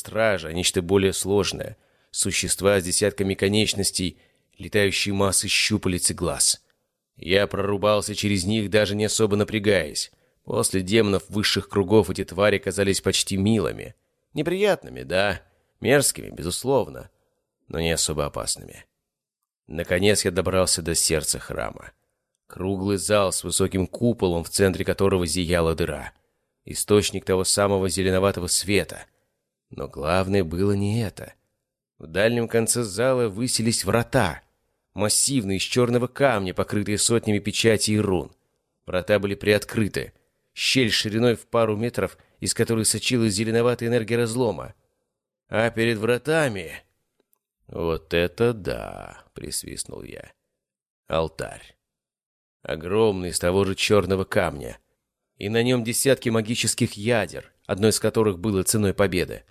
стража, а нечто более сложное. Существа с десятками конечностей, летающие массы щупалец и глаз. Я прорубался через них, даже не особо напрягаясь. После демонов высших кругов эти твари казались почти милыми. Неприятными, да, мерзкими, безусловно, но не особо опасными. Наконец я добрался до сердца храма. Круглый зал с высоким куполом, в центре которого зияла дыра. Источник того самого зеленоватого света. Но главное было не это. В дальнем конце зала высились врата. Массивные, из черного камня, покрытые сотнями печатей и рун. Врата были приоткрыты. Щель шириной в пару метров, из которой сочилась зеленоватая энергия разлома. А перед вратами... «Вот это да!» — присвистнул я. «Алтарь. Огромный, из того же черного камня. И на нем десятки магических ядер, одно из которых было ценой победы.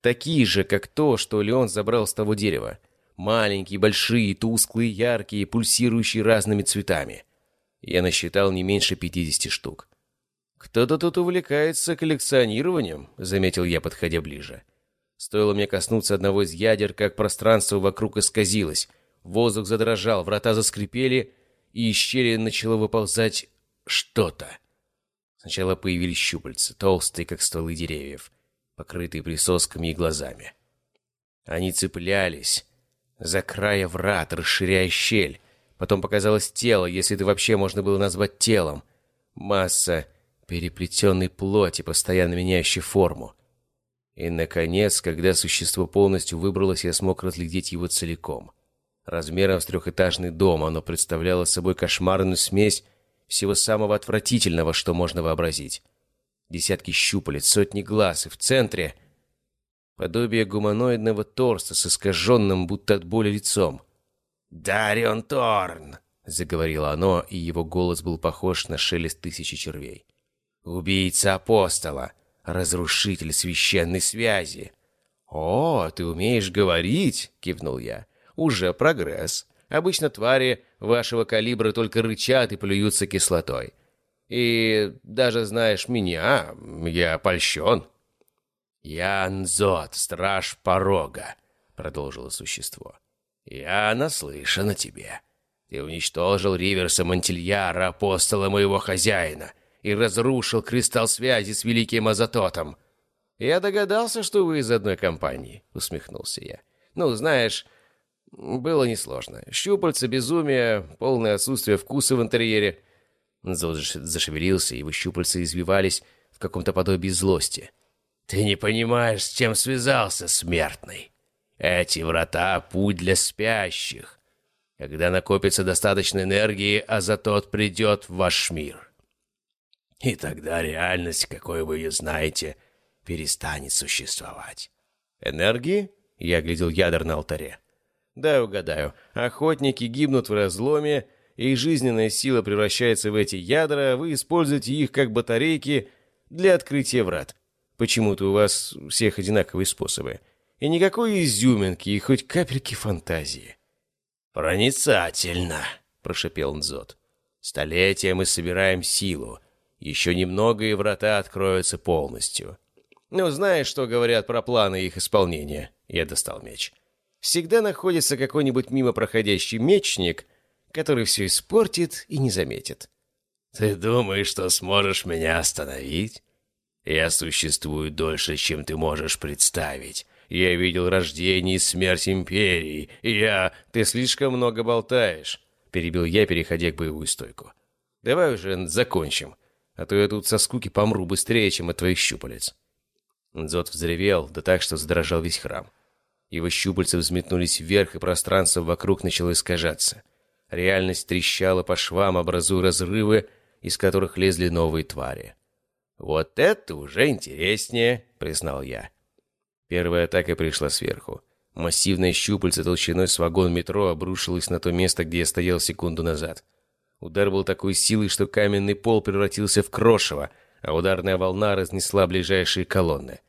Такие же, как то, что Леон забрал с того дерева. Маленькие, большие, тусклые, яркие, пульсирующие разными цветами. Я насчитал не меньше пятидесяти штук. «Кто-то тут увлекается коллекционированием», — заметил я, подходя ближе. Стоило мне коснуться одного из ядер, как пространство вокруг исказилось. Воздух задрожал, врата заскрипели, и из щели начало выползать что-то. Сначала появились щупальца, толстые, как стволы деревьев, покрытые присосками и глазами. Они цеплялись за края врат, расширяя щель. Потом показалось тело, если это вообще можно было назвать телом. Масса переплетенной плоти, постоянно меняющей форму. И, наконец, когда существо полностью выбралось, я смог разглядеть его целиком. Размером с трехэтажный дом оно представляло собой кошмарную смесь всего самого отвратительного, что можно вообразить. Десятки щупалец, сотни глаз, и в центре подобие гуманоидного торса с искаженным, будто от боли лицом. «Дарион Торн!» — заговорило оно, и его голос был похож на шелест тысячи червей. «Убийца апостола, разрушитель священной связи». «О, ты умеешь говорить!» — кивнул я. «Уже прогресс. Обычно твари вашего калибра только рычат и плюются кислотой. И даже знаешь меня, я польщен». «Я Нзот, страж порога», — продолжило существо. «Я наслышан о тебе. Ты уничтожил Риверса Монтильяра, апостола моего хозяина, и разрушил кристалл связи с Великим Азатотом. «Я догадался, что вы из одной компании», — усмехнулся я. «Ну, знаешь, было несложно. Щупальца, безумие, полное отсутствие вкуса в интерьере». Зод зашевелился, его щупальца извивались в каком-то подобии злости. «Ты не понимаешь, с чем связался, смертный. Эти врата — путь для спящих. Когда накопится достаточно энергии, Азатот придет в ваш мир. И тогда реальность, какой вы ее знаете, перестанет существовать. Энергии? Я глядел ядер на алтаре. Да, угадаю. Охотники гибнут в разломе, и жизненная сила превращается в эти ядра, вы используете их как батарейки для открытия врат. Почему-то у вас всех одинаковые способы. И никакой изюминки, и хоть капельки фантазии. «Проницательно», — прошепел Нзот. «Столетия мы собираем силу, еще немного, и врата откроются полностью. Ну, знаешь, что говорят про планы их исполнения? Я достал меч. Всегда находится какой-нибудь мимо проходящий мечник, который все испортит и не заметит. Ты думаешь, что сможешь меня остановить? Я существую дольше, чем ты можешь представить. Я видел рождение и смерть империи. Я... Ты слишком много болтаешь, перебил я, переходя к боевую стойку. Давай уже закончим а то я тут со скуки помру быстрее, чем от твоих щупалец». Дзот взревел, да так, что задрожал весь храм. Его щупальца взметнулись вверх, и пространство вокруг начало искажаться. Реальность трещала по швам, образуя разрывы, из которых лезли новые твари. «Вот это уже интереснее», — признал я. Первая атака пришла сверху. Массивное щупальце толщиной с вагон метро обрушилось на то место, где я стоял секунду назад. Удар был такой силой, что каменный пол превратился в крошево, а ударная волна разнесла ближайшие колонны.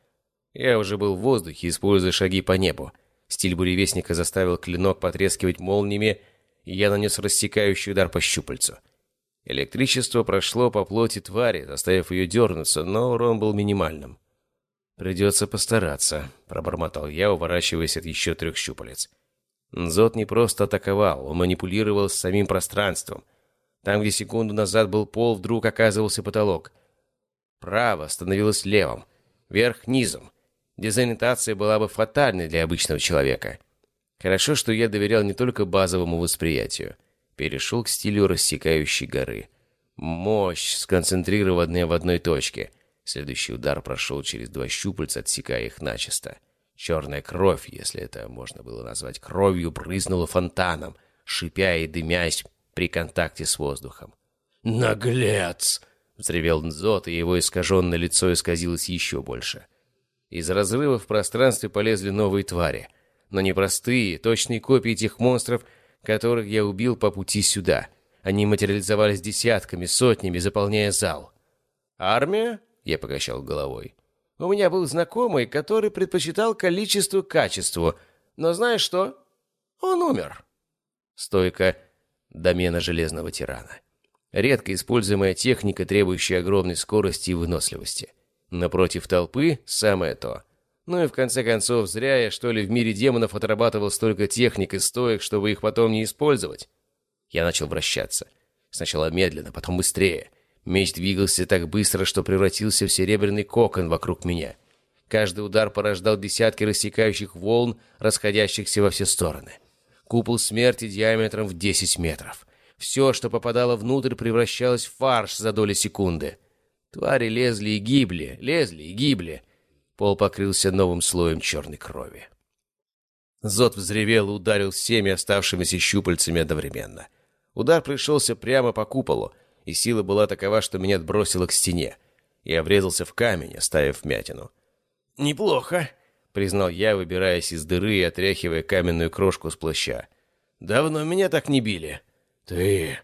Я уже был в воздухе, используя шаги по небу. Стиль буревестника заставил клинок потрескивать молниями, я нанес рассекающий удар по щупальцу. Электричество прошло по плоти твари, заставив ее дернуться, но урон был минимальным. «Придется постараться», — пробормотал я, уворачиваясь от еще трех щупалец. Нзот не просто атаковал, он манипулировал с самим пространством. Там, где секунду назад был пол, вдруг оказывался потолок. Право становилось левым, верх — низом. Дезориентация была бы фатальной для обычного человека. Хорошо, что я доверял не только базовому восприятию. Перешел к стилю рассекающей горы. Мощь, сконцентрированная в одной точке — Следующий удар прошел через два щупальца, отсекая их начисто. Черная кровь, если это можно было назвать кровью, брызнула фонтаном, шипя и дымясь при контакте с воздухом. «Наглец!» — взревел Нзот, и его искаженное лицо исказилось еще больше. Из разрыва в пространстве полезли новые твари, но не простые, точные копии тех монстров, которых я убил по пути сюда. Они материализовались десятками, сотнями, заполняя зал. «Армия?» Я покачал головой. У меня был знакомый, который предпочитал количеству качеству. Но знаешь что? Он умер. Стойка домена железного тирана. Редко используемая техника, требующая огромной скорости и выносливости. Напротив толпы – самое то. Ну и в конце концов, зря я, что ли, в мире демонов отрабатывал столько техник и стоек, чтобы их потом не использовать. Я начал вращаться. Сначала медленно, потом быстрее – Меч двигался так быстро, что превратился в серебряный кокон вокруг меня. Каждый удар порождал десятки рассекающих волн, расходящихся во все стороны. Купол смерти диаметром в 10 метров. Все, что попадало внутрь, превращалось в фарш за доли секунды. Твари лезли и гибли, лезли и гибли. Пол покрылся новым слоем черной крови. Зод взревел и ударил всеми оставшимися щупальцами одновременно. Удар пришелся прямо по куполу, и сила была такова, что меня отбросило к стене. Я врезался в камень, оставив вмятину. «Неплохо», — признал я, выбираясь из дыры и отряхивая каменную крошку с плаща. «Давно меня так не били». «Ты...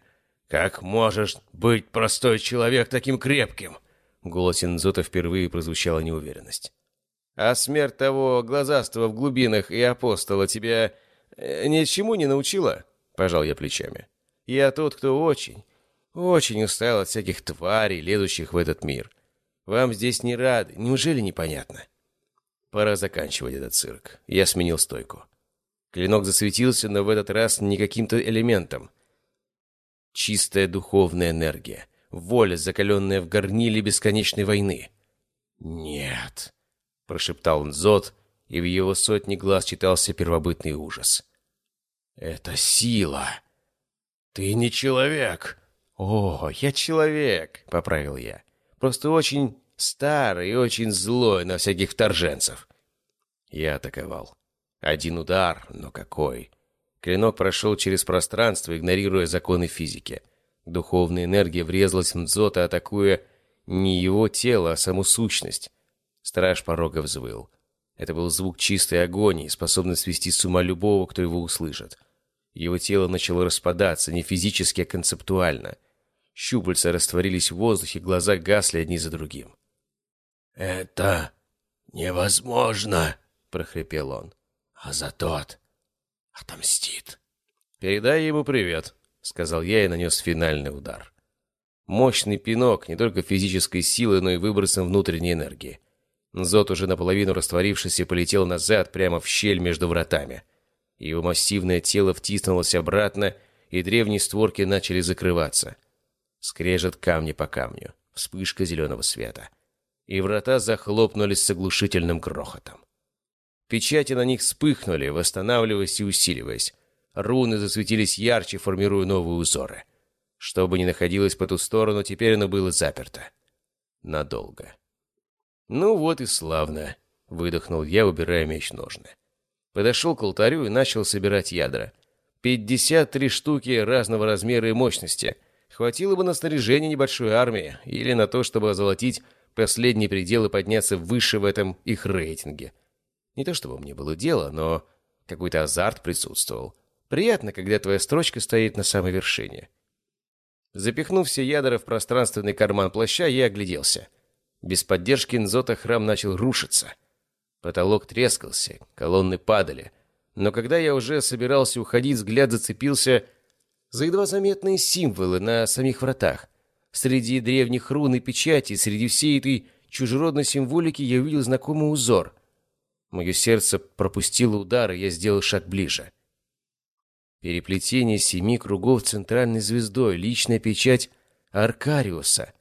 как можешь быть простой человек таким крепким?» В голосе Нзота впервые прозвучала неуверенность. «А смерть того глазастого в глубинах и апостола тебя э, ничему не научила?» — пожал я плечами. «Я тот, кто очень, очень устал от всяких тварей, лезущих в этот мир. Вам здесь не рады, неужели непонятно? Пора заканчивать этот цирк. Я сменил стойку. Клинок засветился, но в этот раз не каким-то элементом. Чистая духовная энергия. Воля, закаленная в горниле бесконечной войны. «Нет», — прошептал Нзот, и в его сотни глаз читался первобытный ужас. «Это сила! Ты не человек!» «О, я человек», — поправил я. «Просто очень старый и очень злой на всяких вторженцев». Я атаковал. Один удар, но какой. Клинок прошел через пространство, игнорируя законы физики. Духовная энергия врезалась в Мдзота, атакуя не его тело, а саму сущность. Страж порога взвыл. Это был звук чистой агонии, способный свести с ума любого, кто его услышит. Его тело начало распадаться не физически, а концептуально. Щупальца растворились в воздухе, глаза гасли одни за другим. «Это невозможно!» — прохрипел он. «А за тот отомстит!» «Передай ему привет!» — сказал я и нанес финальный удар. Мощный пинок не только физической силы, но и выбросом внутренней энергии. Нзот, уже наполовину растворившийся, полетел назад прямо в щель между вратами. Его массивное тело втиснулось обратно, и древние створки начали закрываться. Скрежет камни по камню. Вспышка зеленого света. И врата захлопнулись с оглушительным грохотом. Печати на них вспыхнули, восстанавливаясь и усиливаясь. Руны засветились ярче, формируя новые узоры. Что бы ни находилось по ту сторону, теперь оно было заперто. Надолго. «Ну вот и славно», — выдохнул я, убирая меч ножны. Подошел к алтарю и начал собирать ядра. Пятьдесят три штуки разного размера и мощности, Хватило бы на снаряжение небольшой армии или на то, чтобы озолотить последний предел и подняться выше в этом их рейтинге. Не то чтобы мне было дело, но какой-то азарт присутствовал. Приятно, когда твоя строчка стоит на самой вершине. Запихнув все ядра в пространственный карман плаща, я огляделся. Без поддержки Нзота храм начал рушиться. Потолок трескался, колонны падали. Но когда я уже собирался уходить, взгляд зацепился за едва заметные символы на самих вратах. Среди древних рун и печати, среди всей этой чужеродной символике я увидел знакомый узор. Мое сердце пропустило удар, и я сделал шаг ближе. Переплетение семи кругов центральной звездой, личная печать Аркариуса.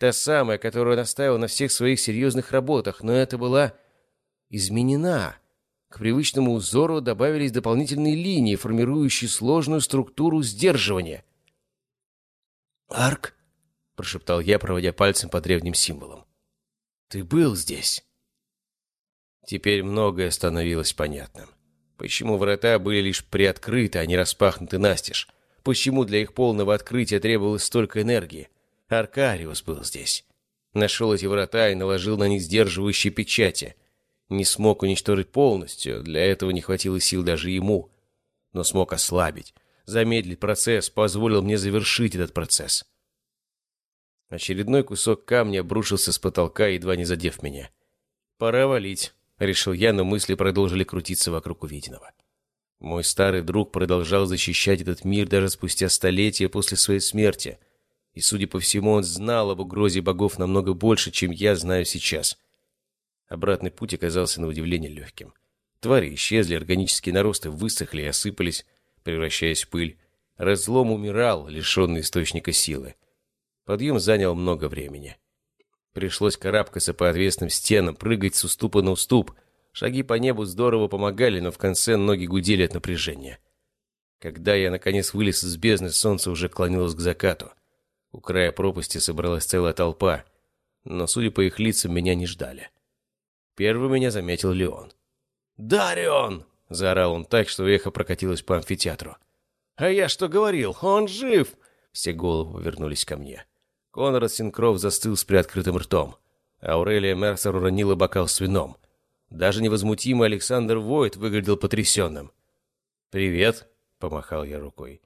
Та самая, которую он оставил на всех своих серьезных работах, но это была изменена. К привычному узору добавились дополнительные линии, формирующие сложную структуру сдерживания. «Арк?» — прошептал я, проводя пальцем по древним символам. «Ты был здесь?» Теперь многое становилось понятным. Почему врата были лишь приоткрыты, а не распахнуты настежь? Почему для их полного открытия требовалось столько энергии? Аркариус был здесь. Нашел эти врата и наложил на них сдерживающие печати. Не смог уничтожить полностью, для этого не хватило сил даже ему. Но смог ослабить, замедлить процесс, позволил мне завершить этот процесс. Очередной кусок камня обрушился с потолка, едва не задев меня. «Пора валить», решил я, но мысли продолжили крутиться вокруг увиденного. Мой старый друг продолжал защищать этот мир даже спустя столетия после своей смерти. И, судя по всему, он знал об угрозе богов намного больше, чем я знаю сейчас. Обратный путь оказался на удивление легким. Твари исчезли, органические наросты высохли и осыпались, превращаясь в пыль. Разлом умирал, лишенный источника силы. Подъем занял много времени. Пришлось карабкаться по отвесным стенам, прыгать с уступа на уступ. Шаги по небу здорово помогали, но в конце ноги гудели от напряжения. Когда я, наконец, вылез из бездны, солнце уже клонилось к закату. У края пропасти собралась целая толпа, но, судя по их лицам, меня не ждали. Первым меня заметил Леон. «Дарион!» — заорал он так, что эхо прокатилось по амфитеатру. «А я что говорил? Он жив!» Все головы повернулись ко мне. Конрад Синкров застыл с приоткрытым ртом. Аурелия Мерсер уронила бокал с вином. Даже невозмутимый Александр Войт выглядел потрясенным. «Привет», — помахал я рукой.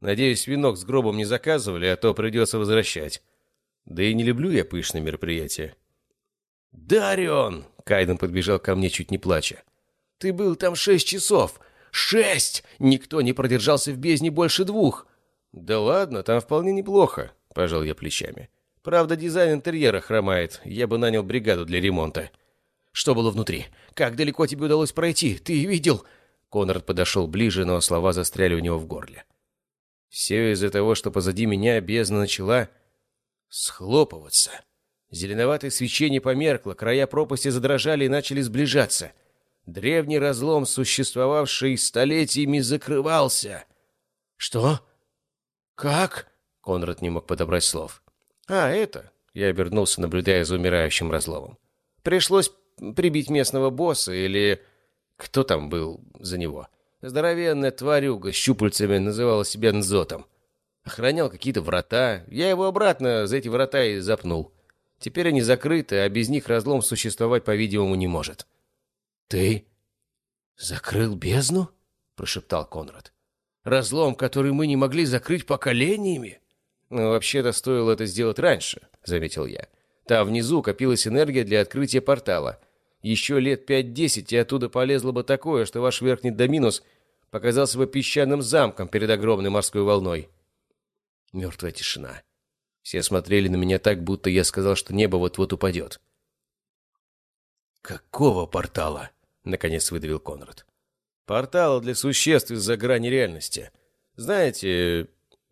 «Надеюсь, винок с гробом не заказывали, а то придется возвращать. Да и не люблю я пышные мероприятия». «Дарион!» — Кайден подбежал ко мне, чуть не плача. «Ты был там шесть часов! Шесть! Никто не продержался в бездне больше двух!» «Да ладно, там вполне неплохо пожал я плечами. Правда, дизайн интерьера хромает. Я бы нанял бригаду для ремонта. Что было внутри? Как далеко тебе удалось пройти? Ты видел? Конрад подошел ближе, но слова застряли у него в горле. Все из-за того, что позади меня бездна начала схлопываться. Зеленоватое свечение померкло, края пропасти задрожали и начали сближаться. Древний разлом, существовавший столетиями, закрывался. «Что? Как?» Конрад не мог подобрать слов. «А, это...» Я обернулся, наблюдая за умирающим разломом. «Пришлось прибить местного босса или... Кто там был за него? Здоровенная тварюга с щупальцами называла себя Нзотом. Охранял какие-то врата. Я его обратно за эти врата и запнул. Теперь они закрыты, а без них разлом существовать, по-видимому, не может». «Ты закрыл бездну?» — прошептал Конрад. «Разлом, который мы не могли закрыть поколениями?» «Ну, вообще-то стоило это сделать раньше», — заметил я. «Там внизу копилась энергия для открытия портала. Еще лет пять-десять, и оттуда полезло бы такое, что ваш верхний доминус показался бы песчаным замком перед огромной морской волной». Мертвая тишина. Все смотрели на меня так, будто я сказал, что небо вот-вот упадет. «Какого портала?» — наконец выдавил Конрад. «Портала для существ из-за грани реальности. Знаете,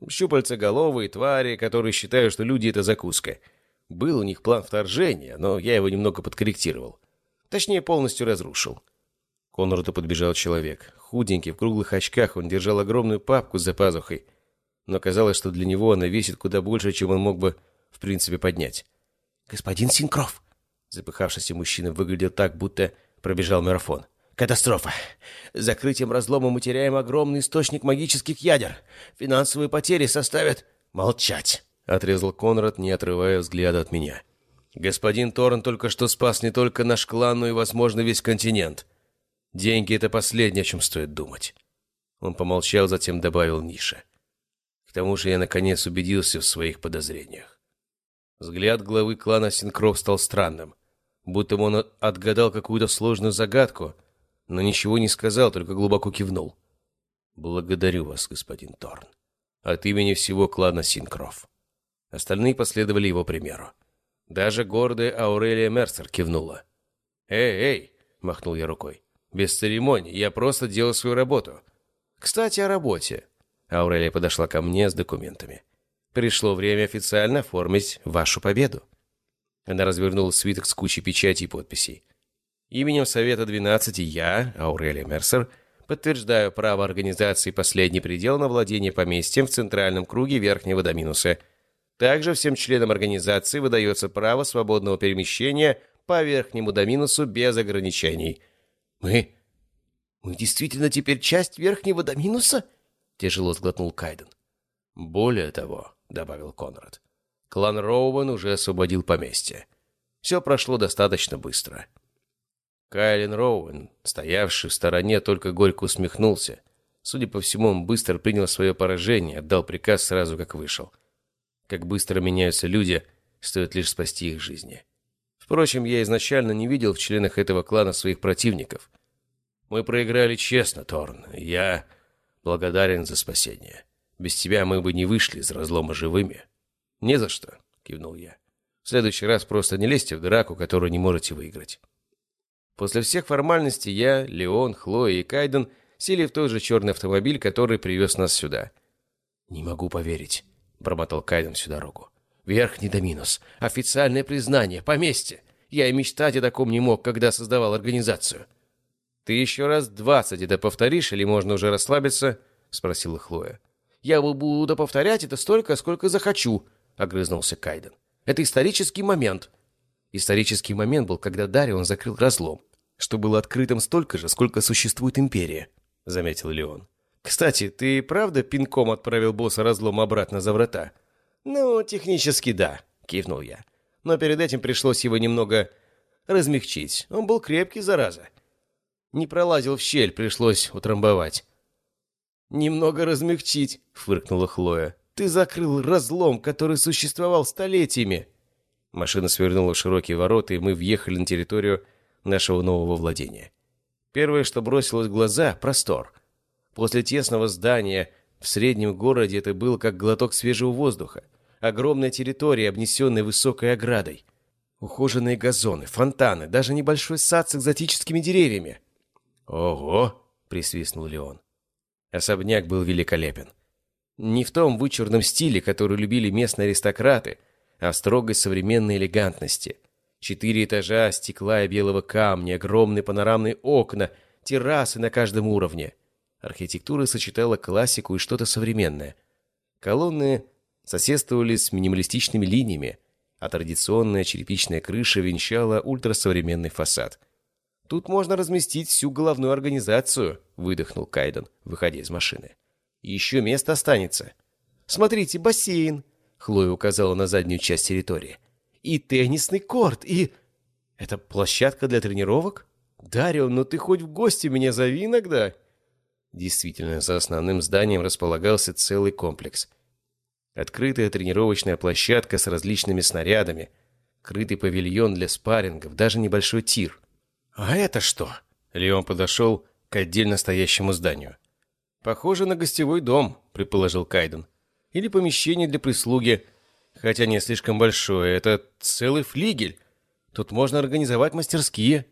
Щупальцеголовые твари, которые считают, что люди — это закуска. Был у них план вторжения, но я его немного подкорректировал. Точнее, полностью разрушил. К Конраду подбежал человек. Худенький, в круглых очках, он держал огромную папку за пазухой. Но казалось, что для него она весит куда больше, чем он мог бы, в принципе, поднять. «Господин Синкров!» Запыхавшийся мужчина выглядел так, будто пробежал марафон. Катастрофа. Закрытием разлома мы теряем огромный источник магических ядер. Финансовые потери составят... Молчать, отрезал Конрад, не отрывая взгляда от меня. Господин Торн только что спас не только наш клан, но и, возможно, весь континент. Деньги — это последнее, о чем стоит думать. Он помолчал, затем добавил Ниша. К тому же я, наконец, убедился в своих подозрениях. Взгляд главы клана Синкров стал странным, будто он отгадал какую-то сложную загадку — но ничего не сказал, только глубоко кивнул. «Благодарю вас, господин Торн. От имени всего клана Синкров». Остальные последовали его примеру. Даже гордая Аурелия Мерсер кивнула. «Эй, эй!» — махнул я рукой. «Без церемоний, я просто делал свою работу». «Кстати, о работе». Аурелия подошла ко мне с документами. «Пришло время официально оформить вашу победу». Она развернула свиток с кучей печатей и подписей. Именем Совета 12 я, Аурелия Мерсер, подтверждаю право организации «Последний предел» на владение поместьем в центральном круге Верхнего Доминуса. Также всем членам организации выдается право свободного перемещения по Верхнему Доминусу без ограничений. «Мы... мы действительно теперь часть Верхнего Доминуса?» — тяжело сглотнул Кайден. «Более того», — добавил Конрад, — «клан Роуэн уже освободил поместье. Все прошло достаточно быстро». Кайлин Роуэн, стоявший в стороне, только горько усмехнулся. Судя по всему, он быстро принял свое поражение, отдал приказ сразу, как вышел. Как быстро меняются люди, стоит лишь спасти их жизни. Впрочем, я изначально не видел в членах этого клана своих противников. Мы проиграли честно, Торн. Я благодарен за спасение. Без тебя мы бы не вышли из разлома живыми. Не за что, кивнул я. В следующий раз просто не лезьте в драку, которую не можете выиграть. После всех формальностей я, Леон, Хлоя и Кайден сели в тот же черный автомобиль, который привез нас сюда. «Не могу поверить», — бормотал Кайден всю дорогу. «Верхний Доминус. Официальное признание. Поместье. Я и мечтать о таком не мог, когда создавал организацию». «Ты еще раз двадцать это повторишь, или можно уже расслабиться?» — спросила Хлоя. «Я буду повторять это столько, сколько захочу», — огрызнулся Кайден. «Это исторический момент». Исторический момент был, когда Дарион закрыл разлом, что было открытым столько же, сколько существует империя, — заметил Леон. «Кстати, ты правда пинком отправил босса разлом обратно за врата?» «Ну, технически да», — кивнул я. «Но перед этим пришлось его немного размягчить. Он был крепкий, зараза. Не пролазил в щель, пришлось утрамбовать». «Немного размягчить», — фыркнула Хлоя. «Ты закрыл разлом, который существовал столетиями». Машина свернула в широкие ворота, и мы въехали на территорию нашего нового владения. Первое, что бросилось в глаза — простор. После тесного здания в среднем городе это было как глоток свежего воздуха. Огромная территория, обнесенная высокой оградой. Ухоженные газоны, фонтаны, даже небольшой сад с экзотическими деревьями. «Ого!» — присвистнул Леон. Особняк был великолепен. Не в том вычурном стиле, который любили местные аристократы — а строгой современной элегантности. Четыре этажа стекла и белого камня, огромные панорамные окна, террасы на каждом уровне. Архитектура сочетала классику и что-то современное. Колонны соседствовали с минималистичными линиями, а традиционная черепичная крыша венчала ультрасовременный фасад. «Тут можно разместить всю головную организацию», — выдохнул Кайден, выходя из машины. «Еще место останется». «Смотрите, бассейн!» Хлоя указала на заднюю часть территории. «И теннисный корт, и...» «Это площадка для тренировок?» «Дарио, ну ты хоть в гости меня зови иногда!» Действительно, за основным зданием располагался целый комплекс. Открытая тренировочная площадка с различными снарядами, крытый павильон для спаррингов, даже небольшой тир. «А это что?» Леон подошел к отдельно стоящему зданию. «Похоже на гостевой дом», — предположил Кайден или помещение для прислуги, хотя не слишком большое, это целый флигель. Тут можно организовать мастерские.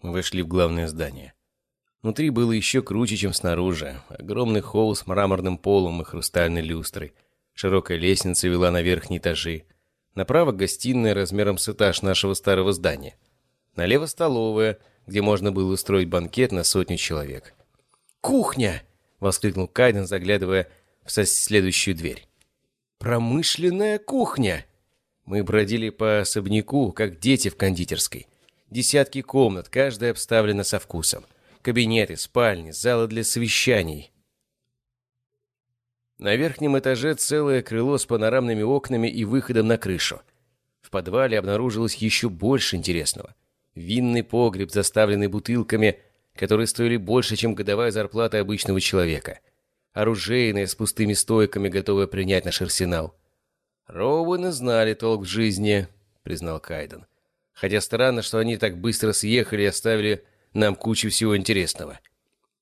Мы вошли в главное здание. Внутри было еще круче, чем снаружи. Огромный холл с мраморным полом и хрустальной люстрой. Широкая лестница вела на верхние этажи. Направо гостиная размером с этаж нашего старого здания. Налево столовая, где можно было устроить банкет на сотню человек. «Кухня!» — воскликнул Кайден, заглядывая в следующую дверь. «Промышленная кухня!» Мы бродили по особняку, как дети в кондитерской. Десятки комнат, каждая обставлена со вкусом. Кабинеты, спальни, залы для совещаний. На верхнем этаже целое крыло с панорамными окнами и выходом на крышу. В подвале обнаружилось еще больше интересного. Винный погреб, заставленный бутылками, которые стоили больше, чем годовая зарплата обычного человека – оружейная с пустыми стойками, готовая принять наш арсенал. «Роуэны знали толк в жизни», — признал Кайден. «Хотя странно, что они так быстро съехали и оставили нам кучу всего интересного».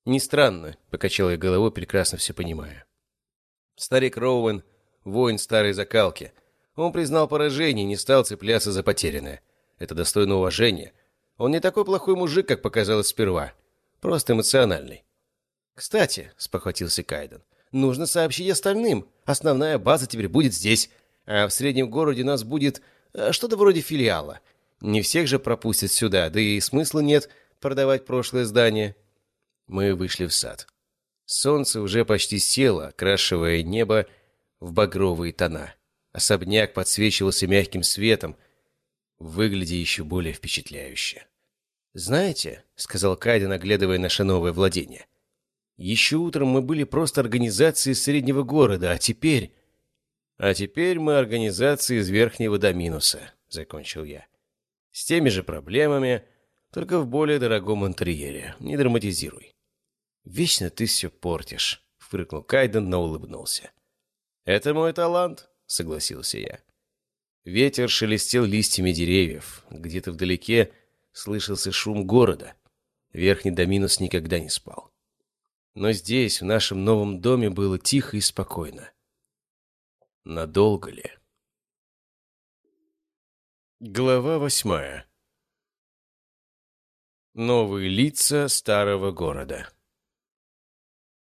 «Не странно», — покачал я головой, прекрасно все понимая. Старик Роуэн — воин старой закалки. Он признал поражение и не стал цепляться за потерянное. Это достойно уважения. Он не такой плохой мужик, как показалось сперва. Просто эмоциональный. «Кстати», — спохватился Кайден, — «нужно сообщить остальным. Основная база теперь будет здесь, а в среднем городе нас будет э, что-то вроде филиала. Не всех же пропустят сюда, да и смысла нет продавать прошлое здание». Мы вышли в сад. Солнце уже почти село, окрашивая небо в багровые тона. Особняк подсвечивался мягким светом, выглядя еще более впечатляюще. «Знаете», — сказал Кайден, оглядывая наше новое владение, «еще утром мы были просто организацией среднего города, а теперь...» «А теперь мы организация из верхнего до минуса», — закончил я. «С теми же проблемами, только в более дорогом интерьере. Не драматизируй». «Вечно ты все портишь», — фыркнул Кайден, но улыбнулся. «Это мой талант», — согласился я. Ветер шелестел листьями деревьев. Где-то вдалеке слышался шум города. Верхний Доминус никогда не спал. Но здесь, в нашем новом доме, было тихо и спокойно. Надолго ли? Глава восьмая. Новые лица старого города.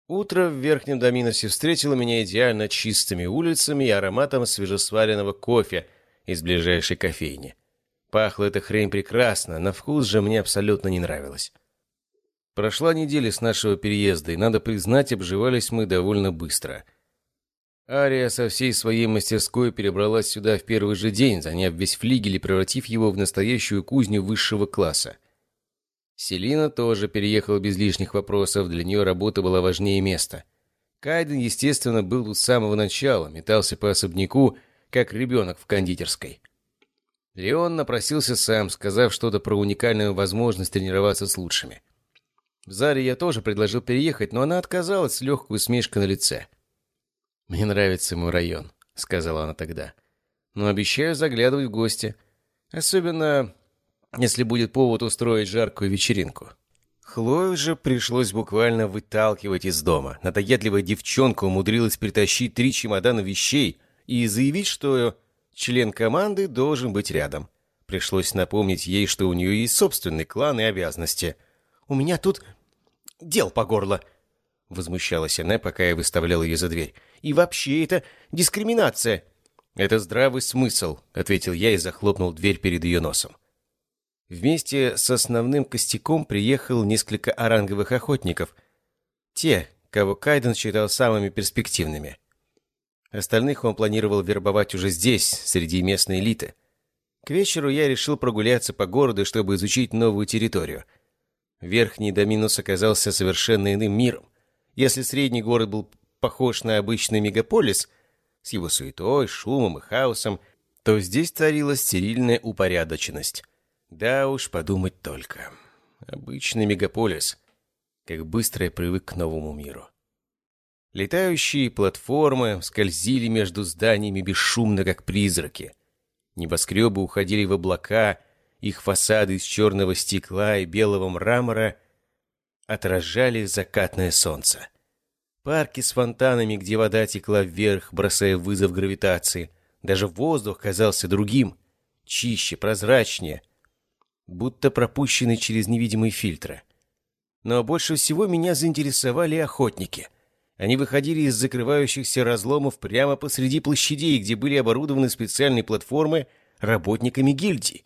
Утро в Верхнем Доминосе встретило меня идеально чистыми улицами и ароматом свежесваренного кофе из ближайшей кофейни. Пахла эта хрень прекрасно, на вкус же мне абсолютно не нравилось. Прошла неделя с нашего переезда, и, надо признать, обживались мы довольно быстро. Ария со всей своей мастерской перебралась сюда в первый же день, заняв весь флигель и превратив его в настоящую кузню высшего класса. Селина тоже переехала без лишних вопросов, для нее работа была важнее места. Кайден, естественно, был тут с самого начала, метался по особняку, как ребенок в кондитерской. Леон напросился сам, сказав что-то про уникальную возможность тренироваться с лучшими. Заре я тоже предложил переехать, но она отказалась с легкой усмешкой на лице. «Мне нравится мой район», — сказала она тогда. «Но обещаю заглядывать в гости. Особенно, если будет повод устроить жаркую вечеринку». Хлою же пришлось буквально выталкивать из дома. Надоедливая девчонка умудрилась притащить три чемодана вещей и заявить, что член команды должен быть рядом. Пришлось напомнить ей, что у нее есть собственный клан и обязанности. «У меня тут дел по горло», — возмущалась она, пока я выставлял ее за дверь. «И вообще это дискриминация». «Это здравый смысл», — ответил я и захлопнул дверь перед ее носом. Вместе с основным костяком приехал несколько оранговых охотников. Те, кого Кайден считал самыми перспективными. Остальных он планировал вербовать уже здесь, среди местной элиты. К вечеру я решил прогуляться по городу, чтобы изучить новую территорию. Верхний Доминус оказался совершенно иным миром. Если средний город был похож на обычный мегаполис, с его суетой, шумом и хаосом, то здесь царила стерильная упорядоченность. Да уж, подумать только. Обычный мегаполис. Как быстро я привык к новому миру. Летающие платформы скользили между зданиями бесшумно, как призраки. Небоскребы уходили в облака, их фасады из черного стекла и белого мрамора отражали закатное солнце. Парки с фонтанами, где вода текла вверх, бросая вызов гравитации. Даже воздух казался другим, чище, прозрачнее, будто пропущенный через невидимые фильтры. Но больше всего меня заинтересовали охотники. Они выходили из закрывающихся разломов прямо посреди площадей, где были оборудованы специальные платформы работниками гильдии.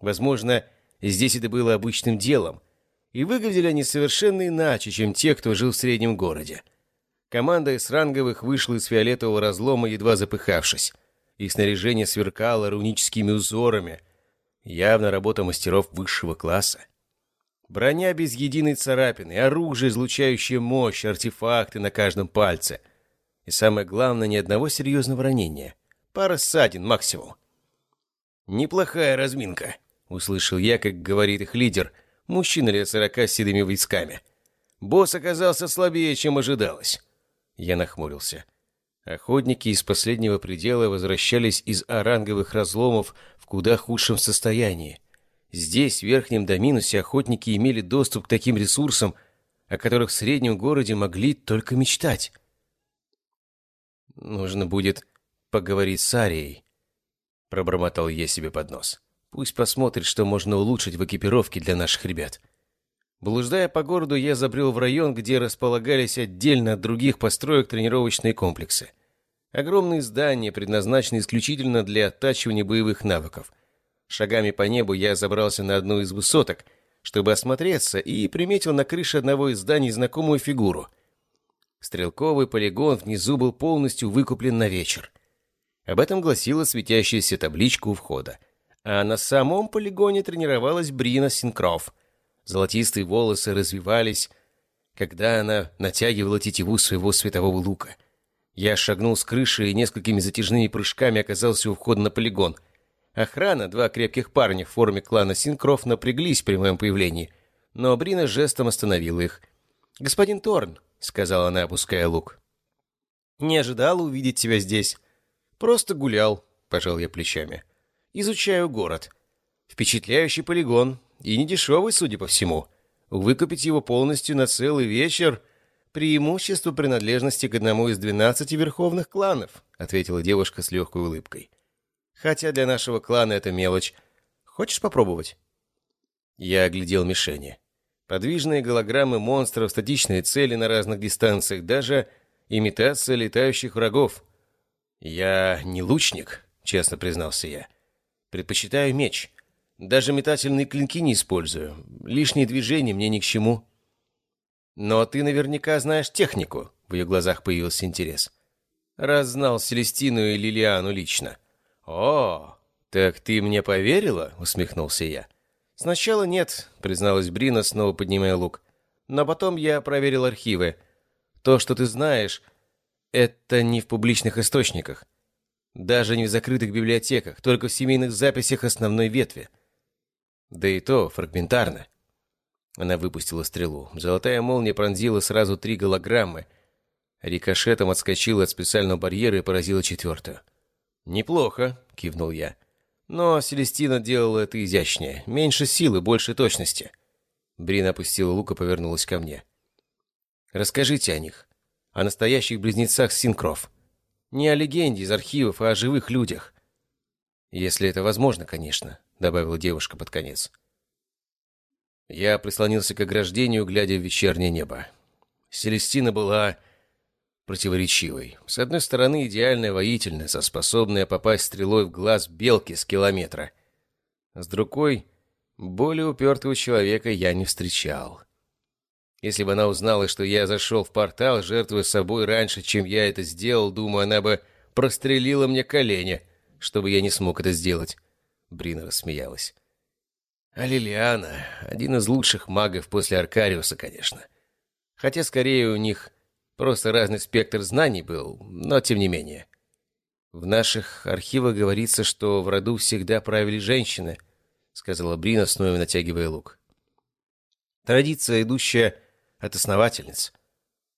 Возможно, здесь это было обычным делом, и выглядели они совершенно иначе, чем те, кто жил в среднем городе. Команда из ранговых вышла из фиолетового разлома, едва запыхавшись. Их снаряжение сверкало руническими узорами. Явно работа мастеров высшего класса. Броня без единой царапины, оружие, излучающее мощь, артефакты на каждом пальце. И самое главное, ни одного серьезного ранения. Пара ссадин максимум. «Неплохая разминка», — услышал я, как говорит их лидер, мужчина лет сорока с седыми войсками. «Босс оказался слабее, чем ожидалось». Я нахмурился. Охотники из последнего предела возвращались из оранговых разломов куда худшем состоянии. Здесь, в Верхнем Доминусе, охотники имели доступ к таким ресурсам, о которых в среднем городе могли только мечтать. Нужно будет поговорить с Арией. Пробормотал я себе под нос. Пусть посмотрит, что можно улучшить в экипировке для наших ребят. Блуждая по городу, я забрел в район, где располагались отдельно от других построек тренировочные комплексы. Огромные здания, предназначенные исключительно для оттачивания боевых навыков. Шагами по небу я забрался на одну из высоток, чтобы осмотреться, и приметил на крыше одного из зданий знакомую фигуру. Стрелковый полигон внизу был полностью выкуплен на вечер. Об этом гласила светящаяся табличка у входа. А на самом полигоне тренировалась Брина Синкров — Золотистые волосы развивались, когда она натягивала тетиву своего светового лука. Я шагнул с крыши и несколькими затяжными прыжками оказался у входа на полигон. Охрана, два крепких парня в форме клана Синкров напряглись при моем появлении, но Брина жестом остановила их. «Господин Торн», — сказала она, опуская лук. «Не ожидал увидеть тебя здесь. Просто гулял», — пожал я плечами. «Изучаю город. Впечатляющий полигон, и не дешевый, судя по всему. Выкупить его полностью на целый вечер — преимущество принадлежности к одному из двенадцати верховных кланов», — ответила девушка с легкой улыбкой. «Хотя для нашего клана это мелочь. Хочешь попробовать?» Я оглядел мишени. Подвижные голограммы монстров, статичные цели на разных дистанциях, даже имитация летающих врагов. «Я не лучник», — честно признался я. «Предпочитаю меч». Даже метательные клинки не использую. Лишние движения мне ни к чему. Но ты наверняка знаешь технику. В ее глазах появился интерес. Раз знал Селестину и Лилиану лично. О, так ты мне поверила? Усмехнулся я. Сначала нет, призналась Брина, снова поднимая лук. Но потом я проверил архивы. То, что ты знаешь, это не в публичных источниках. Даже не в закрытых библиотеках, только в семейных записях основной ветви. Да и то фрагментарно. Она выпустила стрелу. Золотая молния пронзила сразу три голограммы. Рикошетом отскочила от специального барьера и поразила четвертую. «Неплохо», — кивнул я. «Но Селестина делала это изящнее. Меньше силы, больше точности». Брин опустила лук и повернулась ко мне. «Расскажите о них. О настоящих близнецах Синкров. Не о легенде из архивов, а о живых людях. Если это возможно, конечно добавила девушка под конец. Я прислонился к ограждению, глядя в вечернее небо. Селестина была противоречивой. С одной стороны, идеальная воительница, способная попасть стрелой в глаз белки с километра. С другой, более упертого человека я не встречал. Если бы она узнала, что я зашел в портал, жертвуя собой раньше, чем я это сделал, думаю, она бы прострелила мне колени, чтобы я не смог это сделать. Брина рассмеялась. А Лилиана — один из лучших магов после Аркариуса, конечно. Хотя скорее у них просто разный спектр знаний был, но тем не менее. В наших архивах говорится, что в роду всегда правили женщины, сказала Брина, снова натягивая лук. Традиция, идущая от основательниц.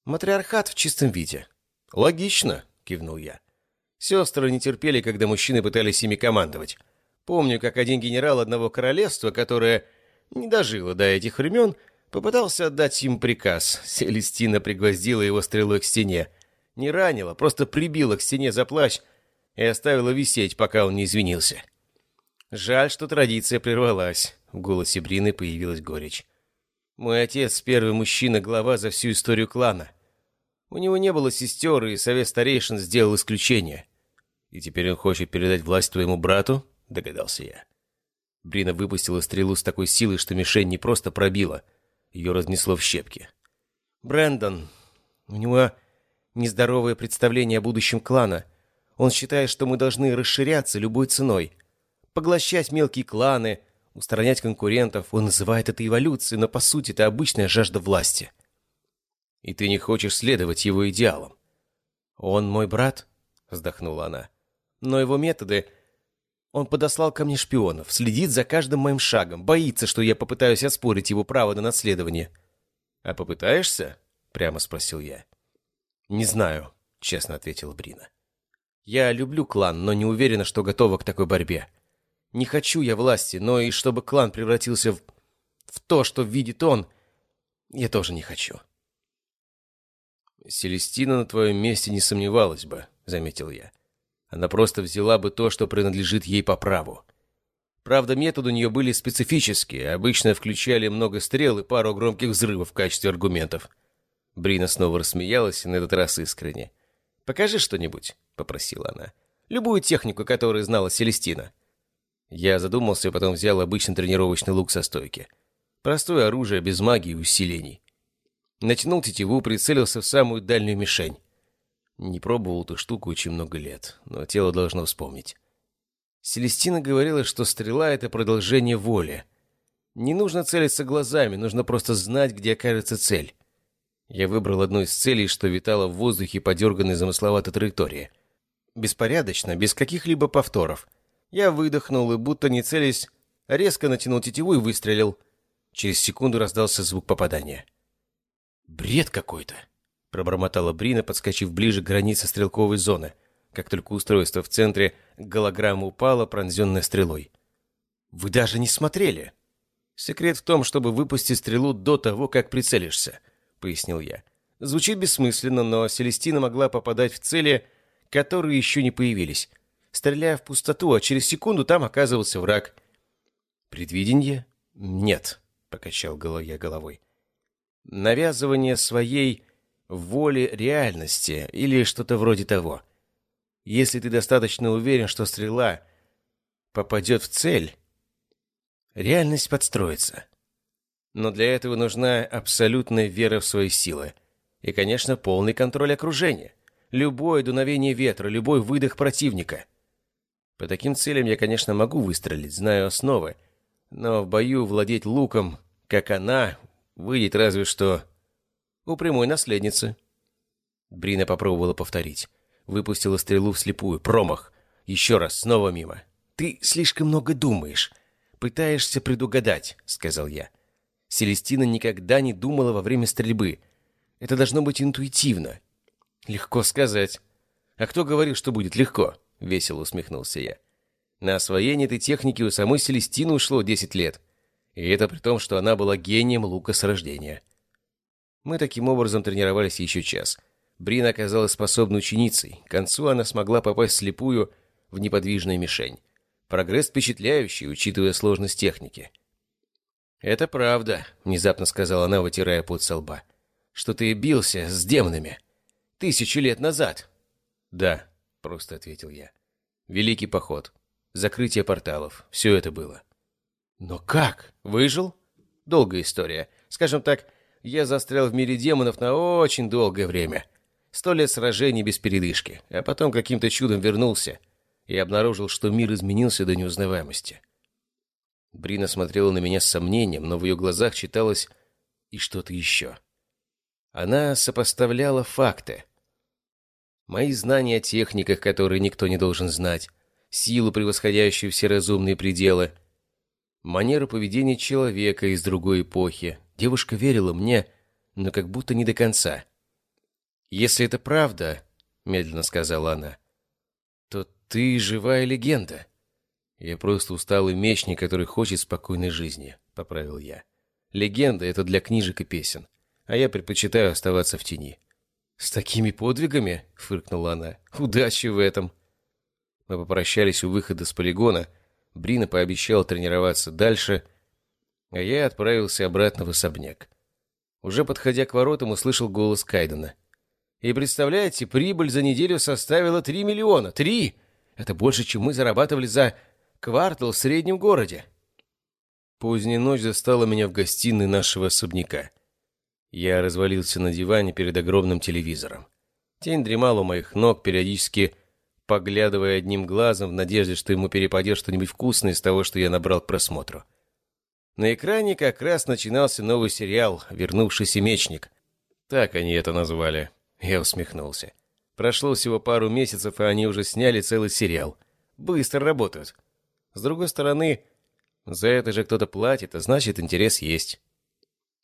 Матриархат в чистом виде. Логично, кивнул я. Сестры не терпели, когда мужчины пытались ими командовать. Помню, как один генерал одного королевства, которое не дожило до этих времен, попытался отдать им приказ. Селестина пригвоздила его стрелой к стене. Не ранила, просто прибила к стене за плащ и оставила висеть, пока он не извинился. Жаль, что традиция прервалась. В голосе Брины появилась горечь. Мой отец — первый мужчина-глава за всю историю клана. У него не было сестер, и совет старейшин сделал исключение. И теперь он хочет передать власть твоему брату? Догадался я. Брина выпустила стрелу с такой силой, что мишень не просто пробила, ее разнесло в щепки. Брэндон, у него нездоровое представление о будущем клана. Он считает, что мы должны расширяться любой ценой, поглощать мелкие кланы, устранять конкурентов. Он называет это эволюцией, но по сути это обычная жажда власти. И ты не хочешь следовать его идеалам. Он мой брат, вздохнула она. Но его методы он подослал ко мне шпионов, следит за каждым моим шагом, боится, что я попытаюсь оспорить его право на наследование. «А попытаешься?» — прямо спросил я. «Не знаю», — честно ответила Брина. «Я люблю клан, но не уверена, что готова к такой борьбе. Не хочу я власти, но и чтобы клан превратился в, в то, что видит он, я тоже не хочу». «Селестина на твоем месте не сомневалась бы», — заметил я. Она просто взяла бы то, что принадлежит ей по праву. Правда, методы у нее были специфические, обычно включали много стрел и пару громких взрывов в качестве аргументов. Брина снова рассмеялась, на этот раз искренне. «Покажи что-нибудь», — попросила она. «Любую технику, которую знала Селестина». Я задумался, а потом взял обычный тренировочный лук со стойки. Простое оружие, без магии и усилений. Натянул тетиву, прицелился в самую дальнюю мишень. Не пробовал эту штуку очень много лет, но тело должно вспомнить. Селестина говорила, что стрела — это продолжение воли. Не нужно целиться глазами, нужно просто знать, где окажется цель. Я выбрал одну из целей, что витала в воздухе по дерганной замысловатой траектории. Беспорядочно, без каких-либо повторов. Я выдохнул и, будто не целясь, резко натянул тетиву и выстрелил. Через секунду раздался звук попадания. «Бред какой-то!» — пробормотала Брина, подскочив ближе к границе стрелковой зоны — как только устройство в центре голограммы упало, пронзенное стрелой. «Вы даже не смотрели!» «Секрет в том, чтобы выпустить стрелу до того, как прицелишься», — пояснил я. Звучит бессмысленно, но Селестина могла попадать в цели, которые еще не появились, стреляя в пустоту, а через секунду там оказывался враг. «Предвидение?» «Нет», — покачал я головой. «Навязывание своей воли реальности или что-то вроде того». Если ты достаточно уверен, что стрела попадет в цель, реальность подстроится. Но для этого нужна абсолютная вера в свои силы. И, конечно, полный контроль окружения. Любое дуновение ветра, любой выдох противника. По таким целям я, конечно, могу выстрелить, знаю основы. Но в бою владеть луком, как она, выйдет разве что у прямой наследницы. Брина попробовала повторить. Выпустила стрелу вслепую. Промах. Еще раз, снова мимо. «Ты слишком много думаешь. Пытаешься предугадать», — сказал я. Селестина никогда не думала во время стрельбы. Это должно быть интуитивно. Легко сказать. А кто говорил, что будет легко? Весело усмехнулся я. На освоение этой техники у самой Селестины ушло 10 лет. И это при том, что она была гением лука с рождения. Мы таким образом тренировались еще час — Брина оказалась способной ученицей. К концу она смогла попасть слепую в неподвижную мишень. Прогресс впечатляющий, учитывая сложность техники. «Это правда», — внезапно сказала она, вытирая пот со лба, «что ты бился с демонами. Тысячу лет назад». «Да», — просто ответил я. «Великий поход. Закрытие порталов. Все это было». «Но как? Выжил?» «Долгая история. Скажем так, я застрял в мире демонов на очень долгое время. Сто лет сражений без передышки, а потом каким-то чудом вернулся и обнаружил, что мир изменился до неузнаваемости. Брина смотрела на меня с сомнением, но в ее глазах читалось и что-то еще. Она сопоставляла факты. Мои знания о техниках, которые никто не должен знать, силу, превосходящую все разумные пределы, манеру поведения человека из другой эпохи. Девушка верила мне, но как будто не до конца. «Если это правда, — медленно сказала она, — то ты живая легенда. Я просто усталый мечник, который хочет спокойной жизни, — поправил я. Легенда — это для книжек и песен, а я предпочитаю оставаться в тени. «С такими подвигами?» — фыркнула она. «Удачи в этом!» Мы попрощались у выхода с полигона. Брина пообещала тренироваться дальше, а я отправился обратно в особняк. Уже подходя к воротам, услышал голос Кайдена. И представляете, прибыль за неделю составила 3 миллиона. Три! Это больше, чем мы зарабатывали за квартал в среднем городе. Поздняя ночь застала меня в гостиной нашего особняка. Я развалился на диване перед огромным телевизором. Тень дремал у моих ног, периодически поглядывая одним глазом в надежде, что ему перепадет что-нибудь вкусное из того, что я набрал к просмотру. На экране как раз начинался новый сериал «Вернувшийся мечник». Так они это назвали. Я усмехнулся. Прошло всего пару месяцев, и они уже сняли целый сериал. Быстро работают. С другой стороны, за это же кто-то платит, а значит, интерес есть.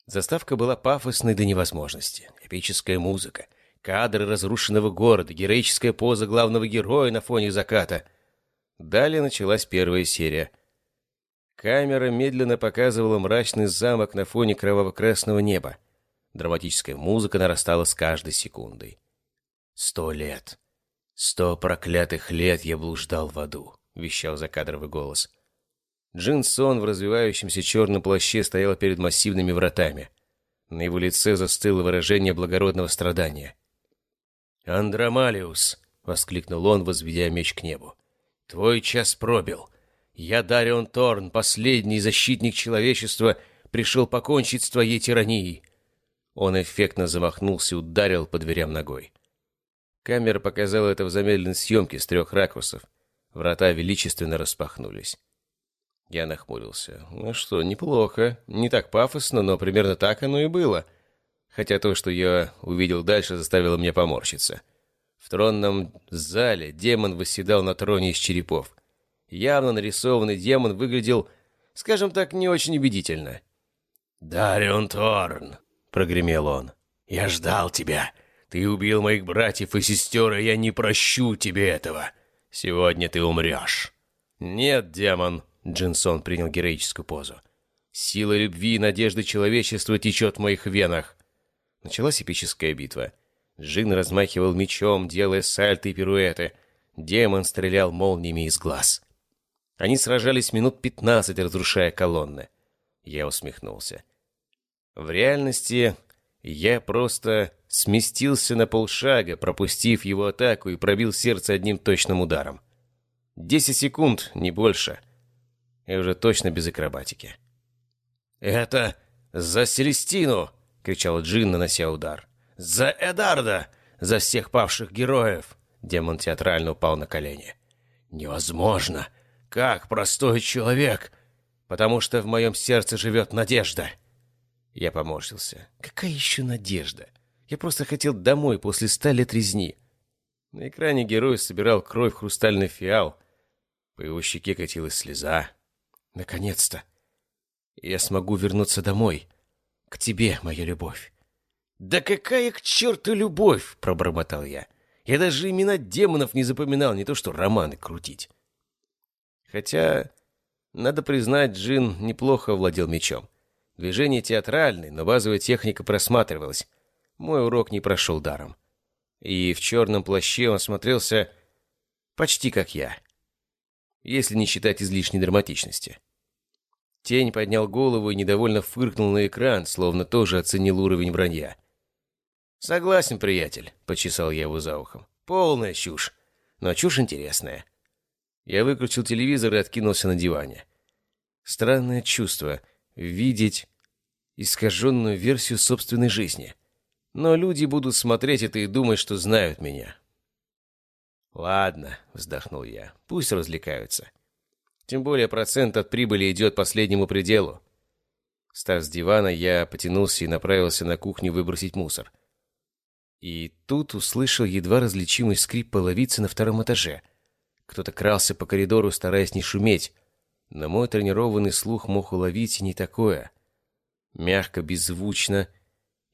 Заставка была пафосной до невозможности. Эпическая музыка, кадры разрушенного города, героическая поза главного героя на фоне заката. Далее началась первая серия. Камера медленно показывала мрачный замок на фоне кроваво-красного неба. Драматическая музыка нарастала с каждой секундой. Сто лет. «Сто проклятых лет я блуждал в аду», — вещал закадровый голос. Джин Сон в развивающемся черном плаще стоял перед массивными вратами. На его лице застыло выражение благородного страдания. «Андромалиус!» — воскликнул он, возведя меч к небу. «Твой час пробил. Я, Дарион Торн, последний защитник человечества, пришел покончить с твоей тиранией». Он эффектно замахнулся и ударил по дверям ногой. Камера показала это в замедленной съемке с трех ракурсов. Врата величественно распахнулись. Я нахмурился. Ну что, неплохо. Не так пафосно, но примерно так оно и было. Хотя то, что я увидел дальше, заставило меня поморщиться. В тронном зале демон восседал на троне из черепов. Явно нарисованный демон выглядел, скажем так, не очень убедительно. «Дарион Торн!» — прогремел он. «Я ждал тебя. Ты убил моих братьев и сестер, и я не прощу тебе этого. Сегодня ты умрешь». «Нет, демон!» Джинсон принял героическую позу. «Сила любви и надежды человечества течет в моих венах». Началась эпическая битва. Джин размахивал мечом, делая сальты и пируэты. Демон стрелял молниями из глаз. Они сражались минут пятнадцать, разрушая колонны. Я усмехнулся. В реальности я просто сместился на полшага, пропустив его атаку и пробил сердце одним точным ударом. Десять секунд, не больше — и уже точно без акробатики. «Это за Селестину!» — кричал Джин, нанося удар. «За Эдарда! За всех павших героев!» Демон театрально упал на колени. «Невозможно! Как простой человек! Потому что в моем сердце живет надежда!» Я поморщился. «Какая еще надежда? Я просто хотел домой после ста лет резни». На экране герой собирал кровь в хрустальный фиал. По его щеке катилась слеза. Наконец-то. Я смогу вернуться домой. К тебе, моя любовь. «Да какая к черту любовь!» — пробормотал я. «Я даже имена демонов не запоминал, не то что романы крутить». Хотя, надо признать, Джин неплохо владел мечом. Движение театральное, но базовая техника просматривалась. Мой урок не прошел даром. И в черном плаще он смотрелся почти как я, если не считать излишней драматичности. Тень поднял голову и недовольно фыркнул на экран, словно тоже оценил уровень вранья. «Согласен, приятель», — почесал я его за ухом. «Полная чушь. Но чушь интересная». Я выключил телевизор и откинулся на диване. Странное чувство — видеть искаженную версию собственной жизни. Но люди будут смотреть это и думать, что знают меня. «Ладно», — вздохнул я, — «пусть развлекаются. Тем более процент от прибыли идет последнему пределу. Встав с дивана, я потянулся и направился на кухню выбросить мусор. И тут услышал едва различимый скрип половицы на втором этаже. Кто-то крался по коридору, стараясь не шуметь, но мой тренированный слух мог уловить и не такое. Мягко, беззвучно,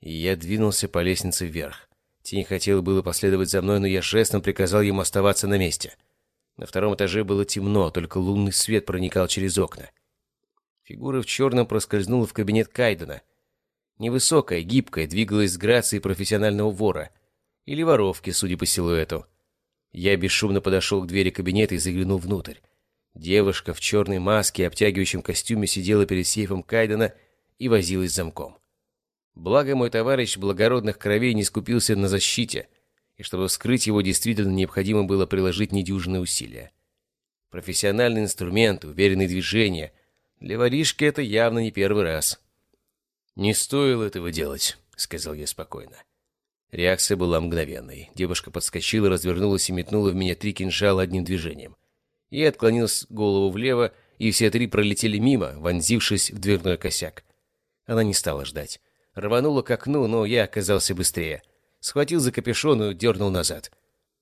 и я двинулся по лестнице вверх. Тень хотела было последовать за мной, но я жестом приказал ему оставаться на месте. На втором этаже было темно, только лунный свет проникал через окна. Фигура в черном проскользнула в кабинет Кайдена. Невысокая, гибкая, двигалась с грацией профессионального вора. Или воровки, судя по силуэту. Я бесшумно подошел к двери кабинета и заглянул внутрь. Девушка в черной маске и обтягивающем костюме сидела перед сейфом Кайдена и возилась с замком. Благо мой товарищ благородных кровей не скупился на защите — и чтобы вскрыть его действительно необходимо было приложить недюжинные усилия. Профессиональный инструмент, уверенные движения. Для воришки это явно не первый раз. «Не стоило этого делать», — сказал я спокойно. Реакция была мгновенной. Девушка подскочила, развернулась и метнула в меня три кинжала одним движением. Я отклонил голову влево, и все три пролетели мимо, вонзившись в дверной косяк. Она не стала ждать. Рванула к окну, но я оказался быстрее — схватил за капюшон и дернул назад.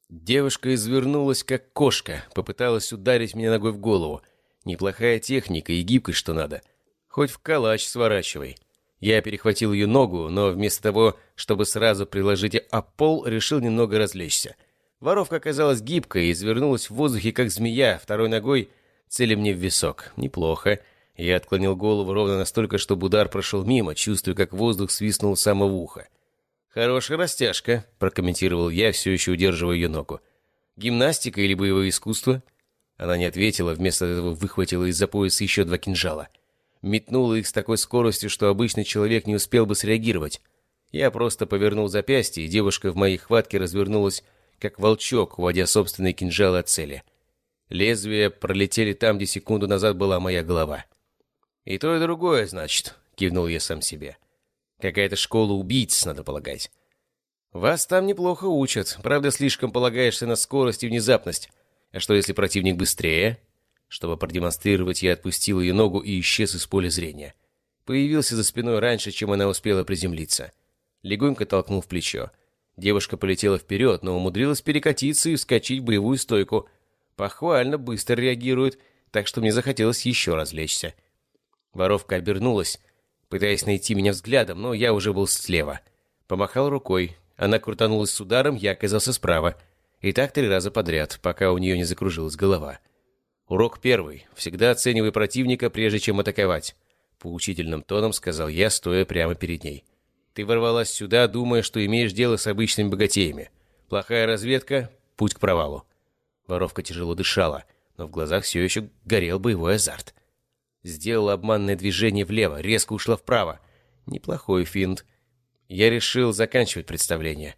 Девушка извернулась, как кошка, попыталась ударить меня ногой в голову. Неплохая техника и гибкость, что надо. Хоть в калач сворачивай. Я перехватил ее ногу, но вместо того, чтобы сразу приложить о пол, решил немного развлечься. Воровка оказалась гибкой и извернулась в воздухе, как змея, второй ногой цели мне в висок. Неплохо. Я отклонил голову ровно настолько, чтобы удар прошел мимо, чувствуя, как воздух свистнул с самого уха. «Хорошая растяжка», — прокомментировал я, все еще удерживая ее ногу. Гимнастика или боевое искусство?» Она не ответила, вместо этого выхватила из-за пояса еще два кинжала. Метнула их с такой скоростью, что обычный человек не успел бы среагировать. Я просто повернул запястье, и девушка в моей хватке развернулась, как волчок, уводя собственные кинжалы от цели. Лезвия пролетели там, где секунду назад была моя голова. «И то, и другое, значит», — кивнул я сам себе. «Какая-то школа убийц, надо полагать. Вас там неплохо учат, правда, слишком полагаешься на скорость и внезапность. А что, если противник быстрее?» Чтобы продемонстрировать, я отпустил ее ногу и исчез из поля зрения. Появился за спиной раньше, чем она успела приземлиться. Легонько толкнул в плечо. Девушка полетела вперед, но умудрилась перекатиться и вскочить в боевую стойку. Похвально, быстро реагирует, так что мне захотелось еще развлечься. Воровка обернулась, пытаясь найти меня взглядом, но я уже был слева. Помахал рукой. Она крутанулась с ударом, я оказался справа. И так три раза подряд, пока у нее не закружилась голова. Урок первый. Всегда оценивай противника, прежде чем атаковать. Поучительным тоном сказал я, стоя прямо перед ней. Ты ворвалась сюда, думая, что имеешь дело с обычными богатеями. Плохая разведка — путь к провалу. Воровка тяжело дышала, но в глазах все еще горел боевой азарт. Сделала обманное движение влево, резко ушла вправо. Неплохой финт. Я решил заканчивать представление.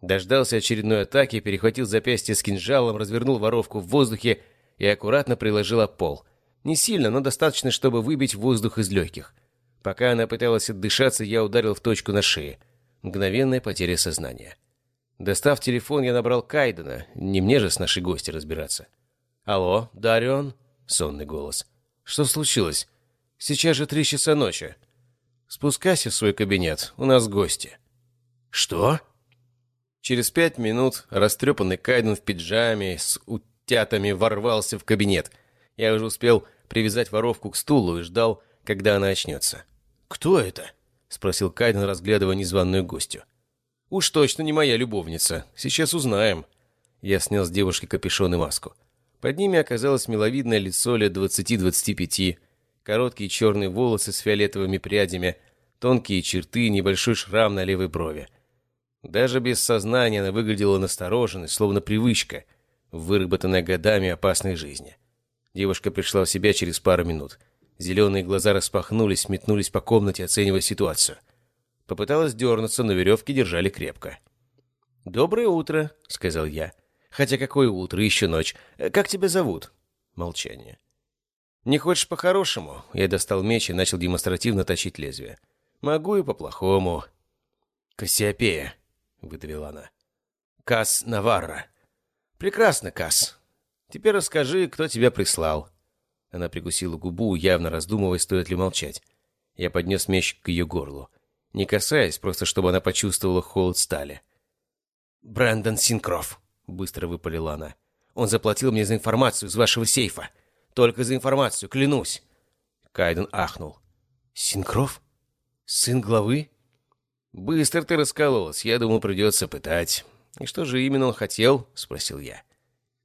Дождался очередной атаки, перехватил запястье с кинжалом, развернул воровку в воздухе и аккуратно приложил об пол. Не сильно, но достаточно, чтобы выбить воздух из легких. Пока она пыталась отдышаться, я ударил в точку на шее. Мгновенная потеря сознания. Достав телефон, я набрал Кайдена. Не мне же с нашей гостью разбираться. «Алло, Дарион?» — сонный голос. «Что случилось? Сейчас же три часа ночи. Спускайся в свой кабинет, у нас гости». «Что?» Через пять минут растрепанный Кайден в пиджаме с утятами ворвался в кабинет. Я уже успел привязать воровку к стулу и ждал, когда она очнется. «Кто это?» — спросил Кайден, разглядывая незваную гостью. «Уж точно не моя любовница. Сейчас узнаем». Я снял с девушки капюшон и маску. Под ними оказалось миловидное лицо лет двадцати-двадцати пяти, короткие черные волосы с фиолетовыми прядями, тонкие черты, небольшой шрам на левой брови. Даже без сознания она выглядела настороженной, словно привычка, выработанная годами опасной жизни. Девушка пришла в себя через пару минут — Зеленые глаза распахнулись, метнулись по комнате, оценивая ситуацию. Попыталась дернуться, но веревки держали крепко. «Доброе утро», — сказал я. «Хотя какое утро, еще ночь. Как тебя зовут?» Молчание. «Не хочешь по-хорошему?» Я достал меч и начал демонстративно точить лезвие. «Могу и по-плохому». «Кассиопея», — выдавила она. «Касс Наварра». «Прекрасно, Касс. Теперь расскажи, кто тебя прислал». Она прикусила губу, явно раздумывая, стоит ли молчать. Я поднес меч к ее горлу. Не касаясь, просто чтобы она почувствовала холод стали. «Брэндон Синкроф», — быстро выпалила она. «Он заплатил мне за информацию из вашего сейфа. Только за информацию, клянусь». Кайден ахнул. «Синкроф? Сын главы?» «Быстро ты раскололась. Я думал, придется пытать». «И что же именно он хотел?» — спросил я.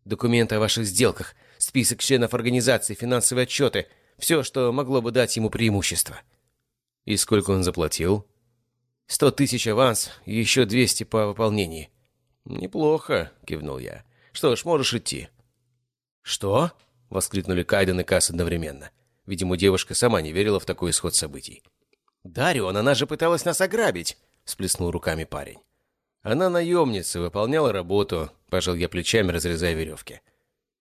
«Документы о ваших сделках список членов организации, финансовые отчеты, все, что могло бы дать ему преимущество. И сколько он заплатил? Сто тысяч аванс еще двести по выполнении. Неплохо, кивнул я. Что ж, можешь идти. Что? Воскликнули Кайден и Касс одновременно. Видимо, девушка сама не верила в такой исход событий. «Дарион, она же пыталась нас ограбить!» — сплеснул руками парень. «Она наемница, выполняла работу», — пожал я плечами, разрезая веревки.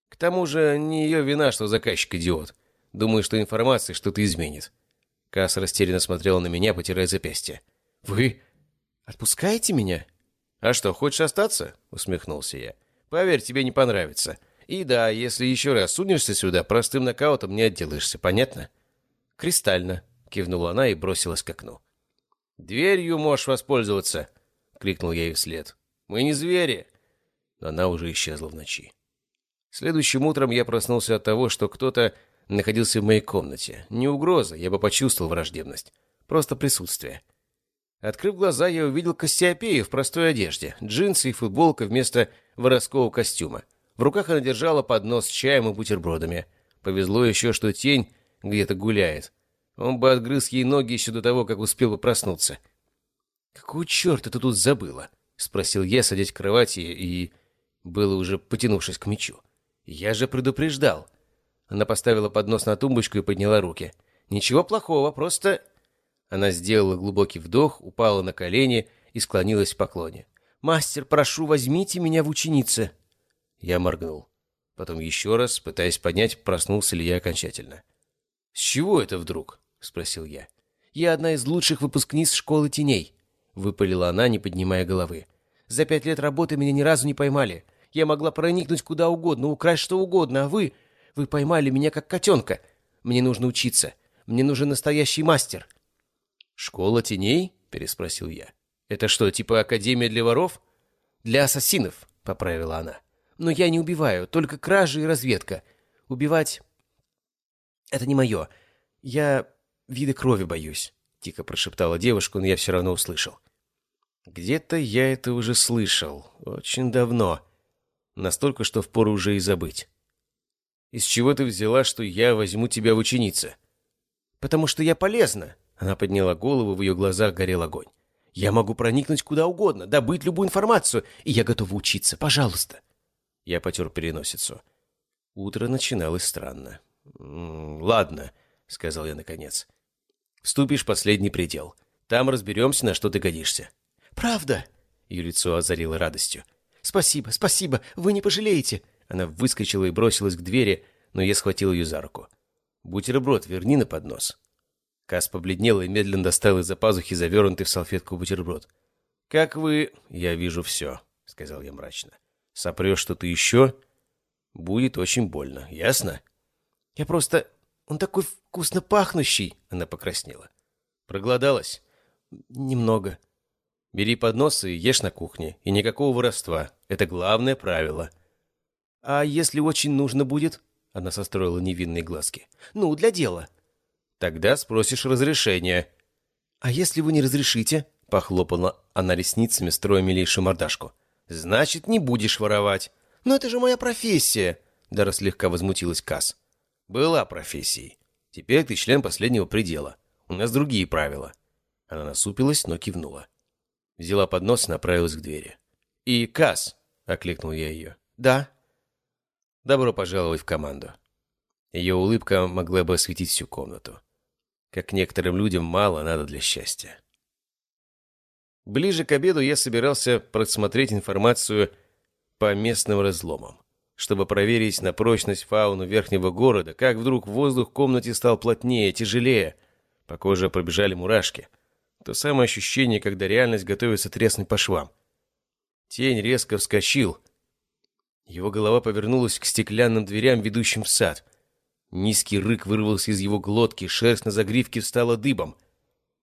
К тому же не ее вина, что заказчик идиот. Думаю, что информация что-то изменит. Касс растерянно смотрела на меня, потирая запястье. «Вы отпускаете меня?» «А что, хочешь остаться?» — усмехнулся я. «Поверь, тебе не понравится. И да, если еще раз сунешься сюда, простым нокаутом не отделаешься, понятно?» «Кристально», — кивнула она и бросилась к окну. «Дверью можешь воспользоваться», — крикнул я ей вслед. «Мы не звери». Но она уже исчезла в ночи. Следующим утром я проснулся от того, что кто-то находился в моей комнате. Не угроза, я бы почувствовал враждебность. Просто присутствие. Открыв глаза, я увидел Костяпею в простой одежде, джинсы и футболка вместо воровского костюма. В руках она держала поднос с чаем и бутербродами. Повезло еще, что тень где-то гуляет. Он бы отгрыз ей ноги еще до того, как успел бы проснуться. «Какого черта ты тут забыла?» — спросил я, садясь в кровати и было уже потянувшись к мечу. «Я же предупреждал!» Она поставила поднос на тумбочку и подняла руки. «Ничего плохого, просто...» Она сделала глубокий вдох, упала на колени и склонилась в поклоне. «Мастер, прошу, возьмите меня в ученицы!» Я моргнул. Потом еще раз, пытаясь поднять, проснулся ли я окончательно. «С чего это вдруг?» — спросил я. «Я одна из лучших выпускниц школы теней», — выпалила она, не поднимая головы. «За пять лет работы меня ни разу не поймали. Я могла проникнуть куда угодно, украсть что угодно, а вы... Вы поймали меня как котенка. Мне нужно учиться. Мне нужен настоящий мастер». «Школа теней?» — переспросил я. «Это что, типа Академия для воров?» «Для ассасинов», — поправила она. «Но я не убиваю, только кражи и разведка. Убивать — это не мое. Я вида крови боюсь», — тихо прошептала девушка, но я все равно услышал. «Где-то я это уже слышал. Очень давно. Настолько, что впору уже и забыть». «Из чего ты взяла, что я возьму тебя в ученицы?» «Потому что я полезна», — она подняла голову, в ее глазах горел огонь. «Я могу проникнуть куда угодно, добыть любую информацию, и я готова учиться. Пожалуйста». Я потер переносицу. Утро начиналось странно. «Ладно», — сказал я наконец. «Вступишь в последний предел. Там разберемся, на что ты годишься». «Правда?» — ее лицо озарило радостью. «Спасибо, спасибо, вы не пожалеете!» Она выскочила и бросилась к двери, но я схватил ее за руку. «Бутерброд верни на поднос». Кас побледнела и медленно достал из-за пазухи завернутый в салфетку бутерброд. «Как вы...» «Я вижу все», — сказал я мрачно. «Сопрешь что-то еще...» «Будет очень больно, ясно?» «Я просто... Он такой вкусно пахнущий!» Она покраснела. «Проголодалась?» «Немного». «Бери поднос и ешь на кухне. И никакого воровства. Это главное правило». «А если очень нужно будет?» Она состроила невинные глазки. «Ну, для дела». «Тогда спросишь разрешения». «А если вы не разрешите?» Похлопала она ресницами, строя милейшую мордашку. «Значит, не будешь воровать». «Но это же моя профессия!» Дара слегка возмутилась Касс. «Была профессией. Теперь ты член последнего предела. У нас другие правила». Она насупилась, но кивнула. Взяла поднос и направилась к двери. «И Касс!» — окликнул я ее. «Да». «Добро пожаловать в команду». Ее улыбка могла бы осветить всю комнату. Как некоторым людям мало надо для счастья. Ближе к обеду я собирался просмотреть информацию по местным разломам чтобы проверить на прочность фауну верхнего города, как вдруг воздух в комнате стал плотнее, тяжелее. По коже пробежали мурашки. То самое ощущение, когда реальность готовится треснуть по швам. Тень резко вскочил. Его голова повернулась к стеклянным дверям, ведущим в сад. Низкий рык вырвался из его глотки, шерсть на загривке встала дыбом.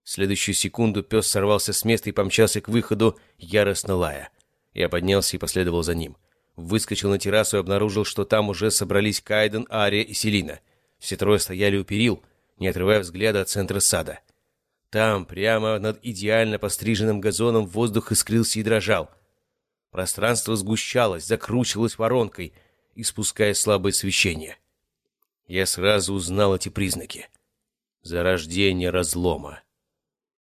В следующую секунду пес сорвался с места и помчался к выходу, яростно лая. Я поднялся и последовал за ним. — Выскочил на террасу и обнаружил, что там уже собрались Кайден, Ария и Селина. Все трое стояли у перил, не отрывая взгляда от центра сада. Там, прямо над идеально постриженным газоном, воздух искрился и дрожал. Пространство сгущалось, закручивалось воронкой, испуская слабое свечение. Я сразу узнал эти признаки. Зарождение разлома.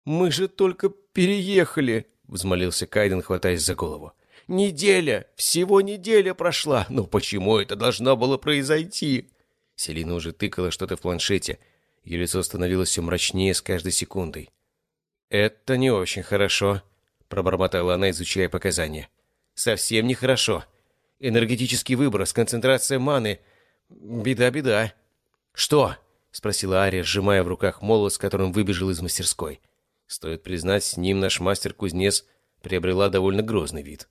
«Мы же только переехали!» — взмолился Кайден, хватаясь за голову. Неделя! Всего неделя прошла! Но почему это должно было произойти?» Селина уже тыкала что-то в планшете. Ее лицо становилось все мрачнее с каждой секундой. «Это не очень хорошо», — пробормотала она, изучая показания. «Совсем нехорошо. Энергетический выброс, концентрация маны. Беда-беда». «Что?» — спросила Ария, сжимая в руках молот, с которым выбежал из мастерской. Стоит признать, с ним наш мастер-кузнец приобрела довольно грозный вид.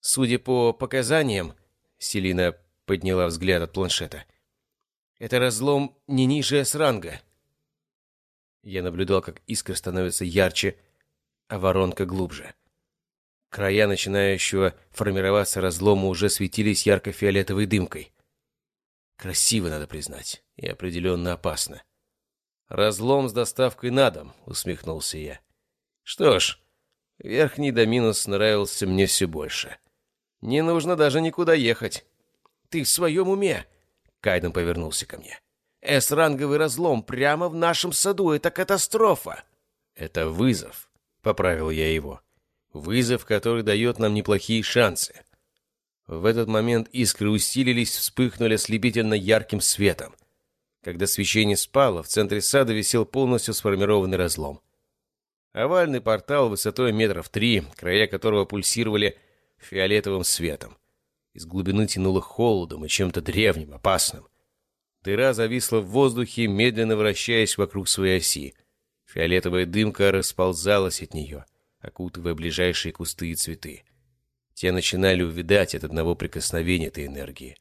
Судя по показаниям, Селина подняла взгляд от планшета. Это разлом не ниже с-ранга. Я наблюдал, как искра становится ярче, а воронка глубже. Края начинающего формироваться разлома уже светились ярко-фиолетовой дымкой. Красиво, надо признать, и определенно опасно. «Разлом с доставкой на дом», — усмехнулся я. «Что ж, верхний доминус нравился мне все больше». Не нужно даже никуда ехать. Ты в своем уме? Кайден повернулся ко мне. С-ранговый разлом прямо в нашем саду — это катастрофа. Это вызов, — поправил я его. Вызов, который дает нам неплохие шансы. В этот момент искры усилились, вспыхнули ослепительно ярким светом. Когда свечение спало, в центре сада висел полностью сформированный разлом. Овальный портал высотой метров три, края которого пульсировали фиолетовым светом. Из глубины тянуло холодом и чем-то древним, опасным. Дыра зависла в воздухе, медленно вращаясь вокруг своей оси. Фиолетовая дымка расползалась от нее, окутывая ближайшие кусты и цветы. Те начинали увидать от одного прикосновения этой энергии.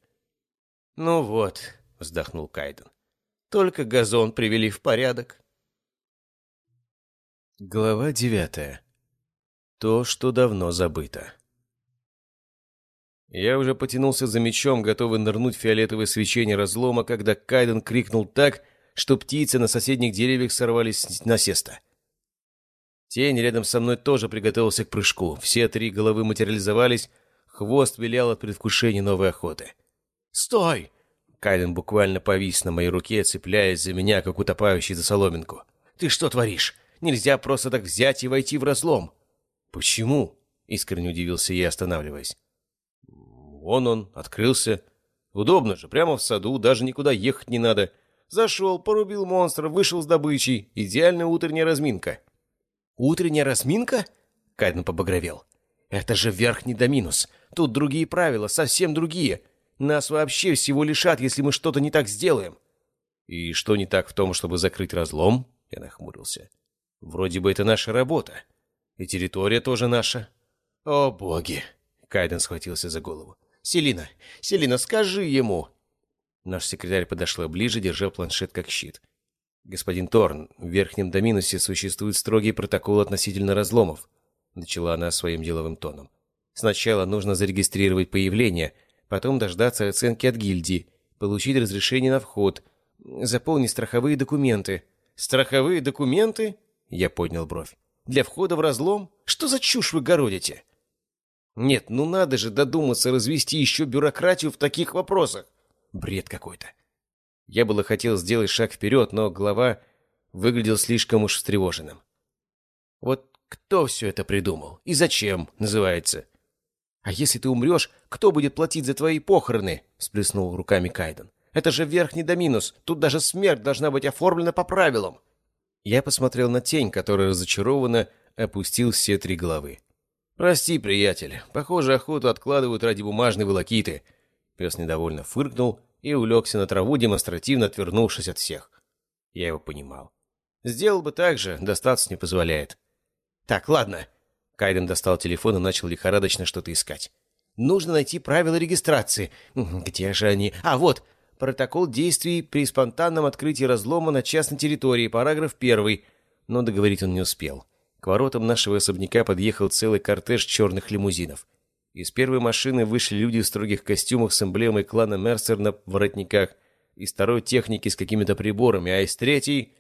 «Ну вот», — вздохнул Кайден, — «только газон привели в порядок». Глава девятая. То, что давно забыто. Я уже потянулся за мечом, готовый нырнуть в фиолетовое свечение разлома, когда Кайден крикнул так, что птицы на соседних деревьях сорвались с насеста. Тень рядом со мной тоже приготовился к прыжку. Все три головы материализовались, хвост вилял от предвкушения новой охоты. «Стой!» Кайден буквально повис на моей руке, цепляясь за меня, как утопающий за соломинку. «Ты что творишь? Нельзя просто так взять и войти в разлом!» «Почему?» — искренне удивился я, останавливаясь. Вон он, открылся. Удобно же, прямо в саду, даже никуда ехать не надо. Зашел, порубил монстра, вышел с добычей. Идеальная утренняя разминка. «Утренняя разминка?» Кайден побагровел. «Это же верхний до минус. Тут другие правила, совсем другие. Нас вообще всего лишат, если мы что-то не так сделаем». «И что не так в том, чтобы закрыть разлом?» Я нахмурился. «Вроде бы это наша работа. И территория тоже наша». «О, боги!» Кайден схватился за голову. Селина, Селина, скажи ему!» Наш секретарь подошла ближе, держа планшет как щит. «Господин Торн, в Верхнем Доминусе существует строгий протокол относительно разломов», начала она своим деловым тоном. «Сначала нужно зарегистрировать появление, потом дождаться оценки от гильдии, получить разрешение на вход, заполнить страховые документы». «Страховые документы?» Я поднял бровь. «Для входа в разлом? Что за чушь вы городите?» Нет, ну надо же додуматься развести еще бюрократию в таких вопросах. Бред какой-то. Я было хотел сделать шаг вперед, но глава выглядел слишком уж встревоженным. Вот кто все это придумал? И зачем, называется? А если ты умрешь, кто будет платить за твои похороны? Сплеснул руками Кайден. Это же верхний до минус. Тут даже смерть должна быть оформлена по правилам. Я посмотрел на тень, которая разочарованно опустил все три головы. «Прости, приятель. Похоже, охоту откладывают ради бумажной волокиты». Пес недовольно фыркнул и улегся на траву, демонстративно отвернувшись от всех. Я его понимал. Сделал бы так же, достаться не позволяет. «Так, ладно». Кайден достал телефон и начал лихорадочно что-то искать. «Нужно найти правила регистрации. Где же они? А, вот! Протокол действий при спонтанном открытии разлома на частной территории, параграф первый». Но договорить он не успел. К воротам нашего особняка подъехал целый кортеж черных лимузинов. Из первой машины вышли люди в строгих костюмах с эмблемой клана Мерсер на воротниках, из второй техники с какими-то приборами, а из третьей...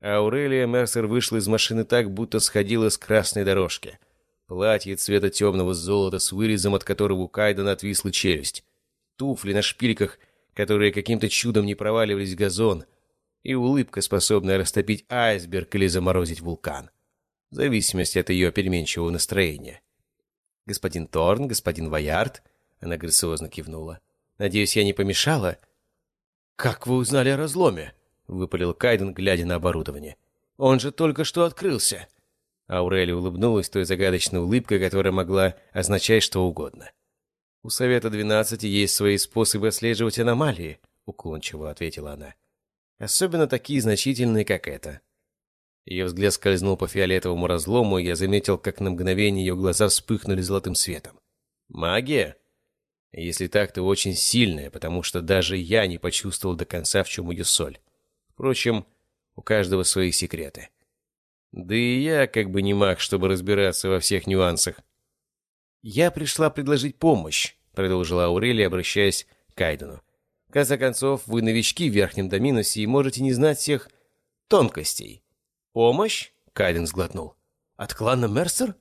Аурелия Мерсер вышла из машины так, будто сходила с красной дорожки. Платье цвета темного золота с вырезом, от которого у Кайдена отвисла челюсть. Туфли на шпильках, которые каким-то чудом не проваливались в газон. И улыбка, способная растопить айсберг или заморозить вулкан в зависимости от ее переменчивого настроения. «Господин Торн, господин Ваярд», — она грациозно кивнула. «Надеюсь, я не помешала?» «Как вы узнали о разломе?» — выпалил Кайден, глядя на оборудование. «Он же только что открылся!» Аурелия улыбнулась той загадочной улыбкой, которая могла означать что угодно. «У Совета двенадцати есть свои способы отслеживать аномалии», — уклончиво ответила она. «Особенно такие значительные, как это. Ее взгляд скользнул по фиолетовому разлому, и я заметил, как на мгновение ее глаза вспыхнули золотым светом. «Магия?» Если так, то очень сильная, потому что даже я не почувствовал до конца, в чем ее соль. Впрочем, у каждого свои секреты. Да и я как бы не маг, чтобы разбираться во всех нюансах. «Я пришла предложить помощь», — продолжила Аурелия, обращаясь к Кайдену. «В конце концов, вы новички в Верхнем Доминусе и можете не знать всех тонкостей. «Помощь?» — Кайден сглотнул. «От клана Мерсер?»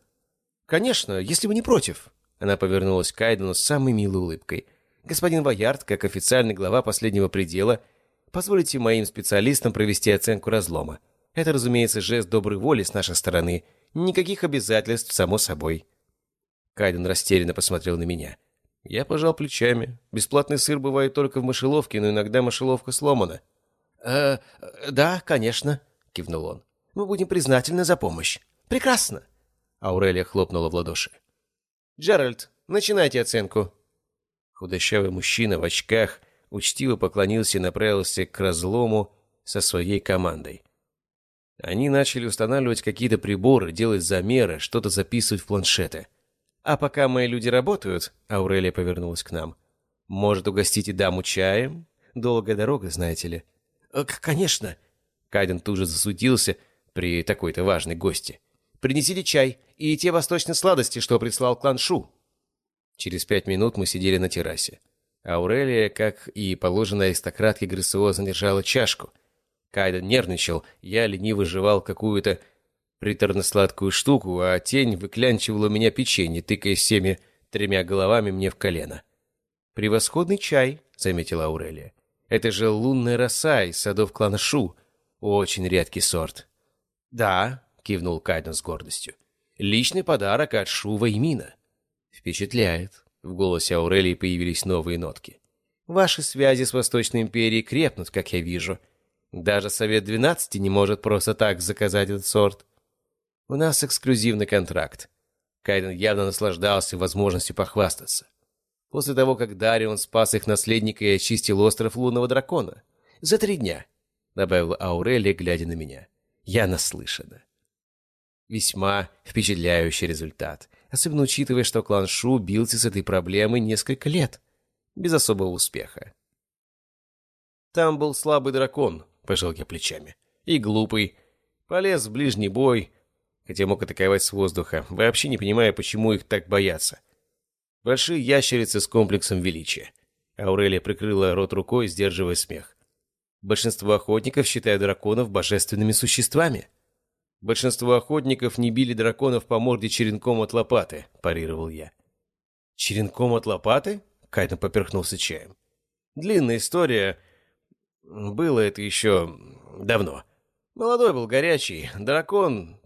«Конечно, если вы не против». Она повернулась к Кайдену с самой милой улыбкой. «Господин Ваярд, как официальный глава последнего предела, позволите моим специалистам провести оценку разлома. Это, разумеется, жест доброй воли с нашей стороны. Никаких обязательств, само собой». Кайден растерянно посмотрел на меня. Я пожал плечами. Бесплатный сыр бывает только в мышеловке, но иногда мышеловка сломана. «Э, «Да, конечно», — кивнул он. «Мы будем признательны за помощь. Прекрасно!» Аурелия хлопнула в ладоши. «Джеральд, начинайте оценку». Худощавый мужчина в очках учтиво поклонился и направился к разлому со своей командой. Они начали устанавливать какие-то приборы, делать замеры, что-то записывать в планшеты. А пока мои люди работают, Аурелия повернулась к нам. Может, угостите даму чаем? Долгая дорога, знаете ли. «Э, «Конечно!» Кайден тут же засудился при такой-то важной гости. «Принесите чай и те восточные сладости, что прислал клан Шу». Через пять минут мы сидели на террасе. Аурелия, как и положено аристократке, грациозно держала чашку. Кайден нервничал, я лениво жевал какую-то приторно-сладкую штуку, а тень выклянчивала у меня печенье, тыкая всеми тремя головами мне в колено. «Превосходный чай», — заметила Аурелия. Это же лунная роса из садов клана Шу. Очень редкий сорт. Да, кивнул Кайден с гордостью. Личный подарок от Шува и Мина. Впечатляет. В голосе Аурелии появились новые нотки. Ваши связи с Восточной Империей крепнут, как я вижу. Даже Совет Двенадцати не может просто так заказать этот сорт. У нас эксклюзивный контракт. Кайден явно наслаждался возможностью похвастаться после того, как Дарион спас их наследника и очистил остров лунного дракона. За три дня, — добавила Аурелия, глядя на меня. Я наслышана. Весьма впечатляющий результат, особенно учитывая, что клан Шу бился с этой проблемой несколько лет, без особого успеха. Там был слабый дракон, — пожал я плечами, — и глупый. Полез в ближний бой, хотя мог атаковать с воздуха, вообще не понимая, почему их так боятся. — Большие ящерицы с комплексом величия. Аурелия прикрыла рот рукой, сдерживая смех. Большинство охотников считают драконов божественными существами. Большинство охотников не били драконов по морде черенком от лопаты, парировал я. Черенком от лопаты? Кайден поперхнулся чаем. Длинная история. Было это еще давно. Молодой был горячий, дракон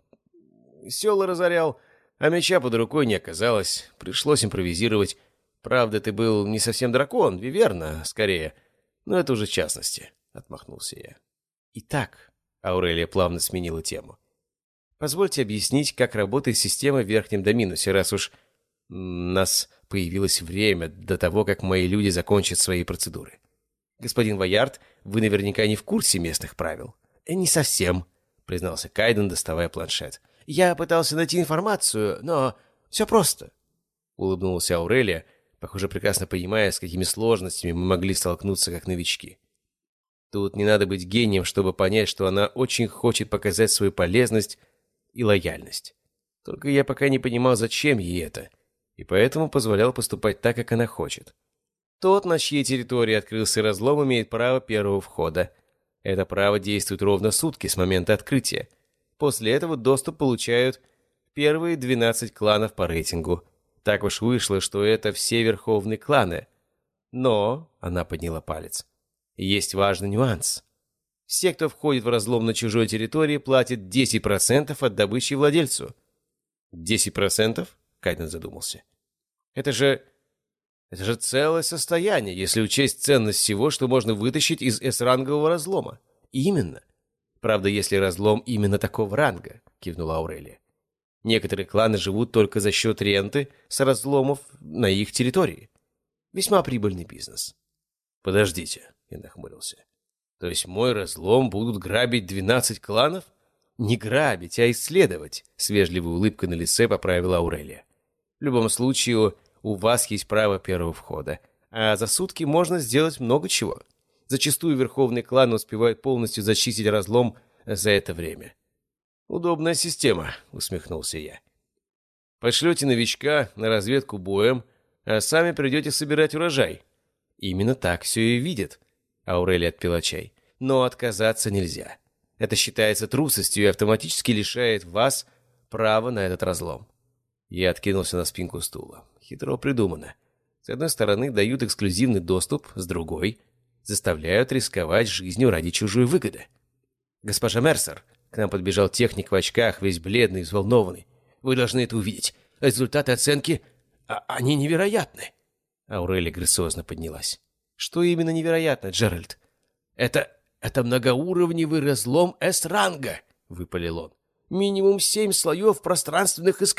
села разорял, а меча под рукой не оказалось, пришлось импровизировать. Правда, ты был не совсем дракон, Виверна, скорее. Но это уже частности, — отмахнулся я. Итак, Аурелия плавно сменила тему. Позвольте объяснить, как работает система в Верхнем Доминусе, раз уж у нас появилось время до того, как мои люди закончат свои процедуры. Господин Ваярд, вы наверняка не в курсе местных правил. «Э, «Не совсем», — признался Кайден, доставая планшет. Я пытался найти информацию, но все просто. Улыбнулась Аурелия, похоже, прекрасно понимая, с какими сложностями мы могли столкнуться как новички. Тут не надо быть гением, чтобы понять, что она очень хочет показать свою полезность и лояльность. Только я пока не понимал, зачем ей это, и поэтому позволял поступать так, как она хочет. Тот, на чьей территории открылся разлом, имеет право первого входа. Это право действует ровно сутки с момента открытия, После этого доступ получают первые 12 кланов по рейтингу. Так уж вышло, что это все верховные кланы. Но, она подняла палец, есть важный нюанс. Все, кто входит в разлом на чужой территории, платят 10% от добычи владельцу. 10%? Кайден задумался. Это же... Это же целое состояние, если учесть ценность всего, что можно вытащить из С-рангового разлома. Именно. Правда, если разлом именно такого ранга, кивнула Аурелия. Некоторые кланы живут только за счет ренты с разломов на их территории. Весьма прибыльный бизнес. Подождите, я нахмурился. То есть мой разлом будут грабить двенадцать кланов? Не грабить, а исследовать, с улыбкой на лице поправила Аурелия. В любом случае, у вас есть право первого входа, а за сутки можно сделать много чего. Зачастую верховный клан успевает полностью зачистить разлом за это время. «Удобная система», — усмехнулся я. «Пошлете новичка на разведку боем, а сами придете собирать урожай». «Именно так все и видят», — Аурелия отпила чай. «Но отказаться нельзя. Это считается трусостью и автоматически лишает вас права на этот разлом». Я откинулся на спинку стула. Хитро придумано. С одной стороны, дают эксклюзивный доступ, с другой — заставляют рисковать жизнью ради чужой выгоды. «Госпожа Мерсер», — к нам подбежал техник в очках, весь бледный и взволнованный, — «вы должны это увидеть. Результаты оценки, а, они невероятны». Аурелия грациозно поднялась. «Что именно невероятно, Джеральд?» «Это... это многоуровневый разлом С-ранга», — выпалил он. «Минимум семь слоев пространственных искажений.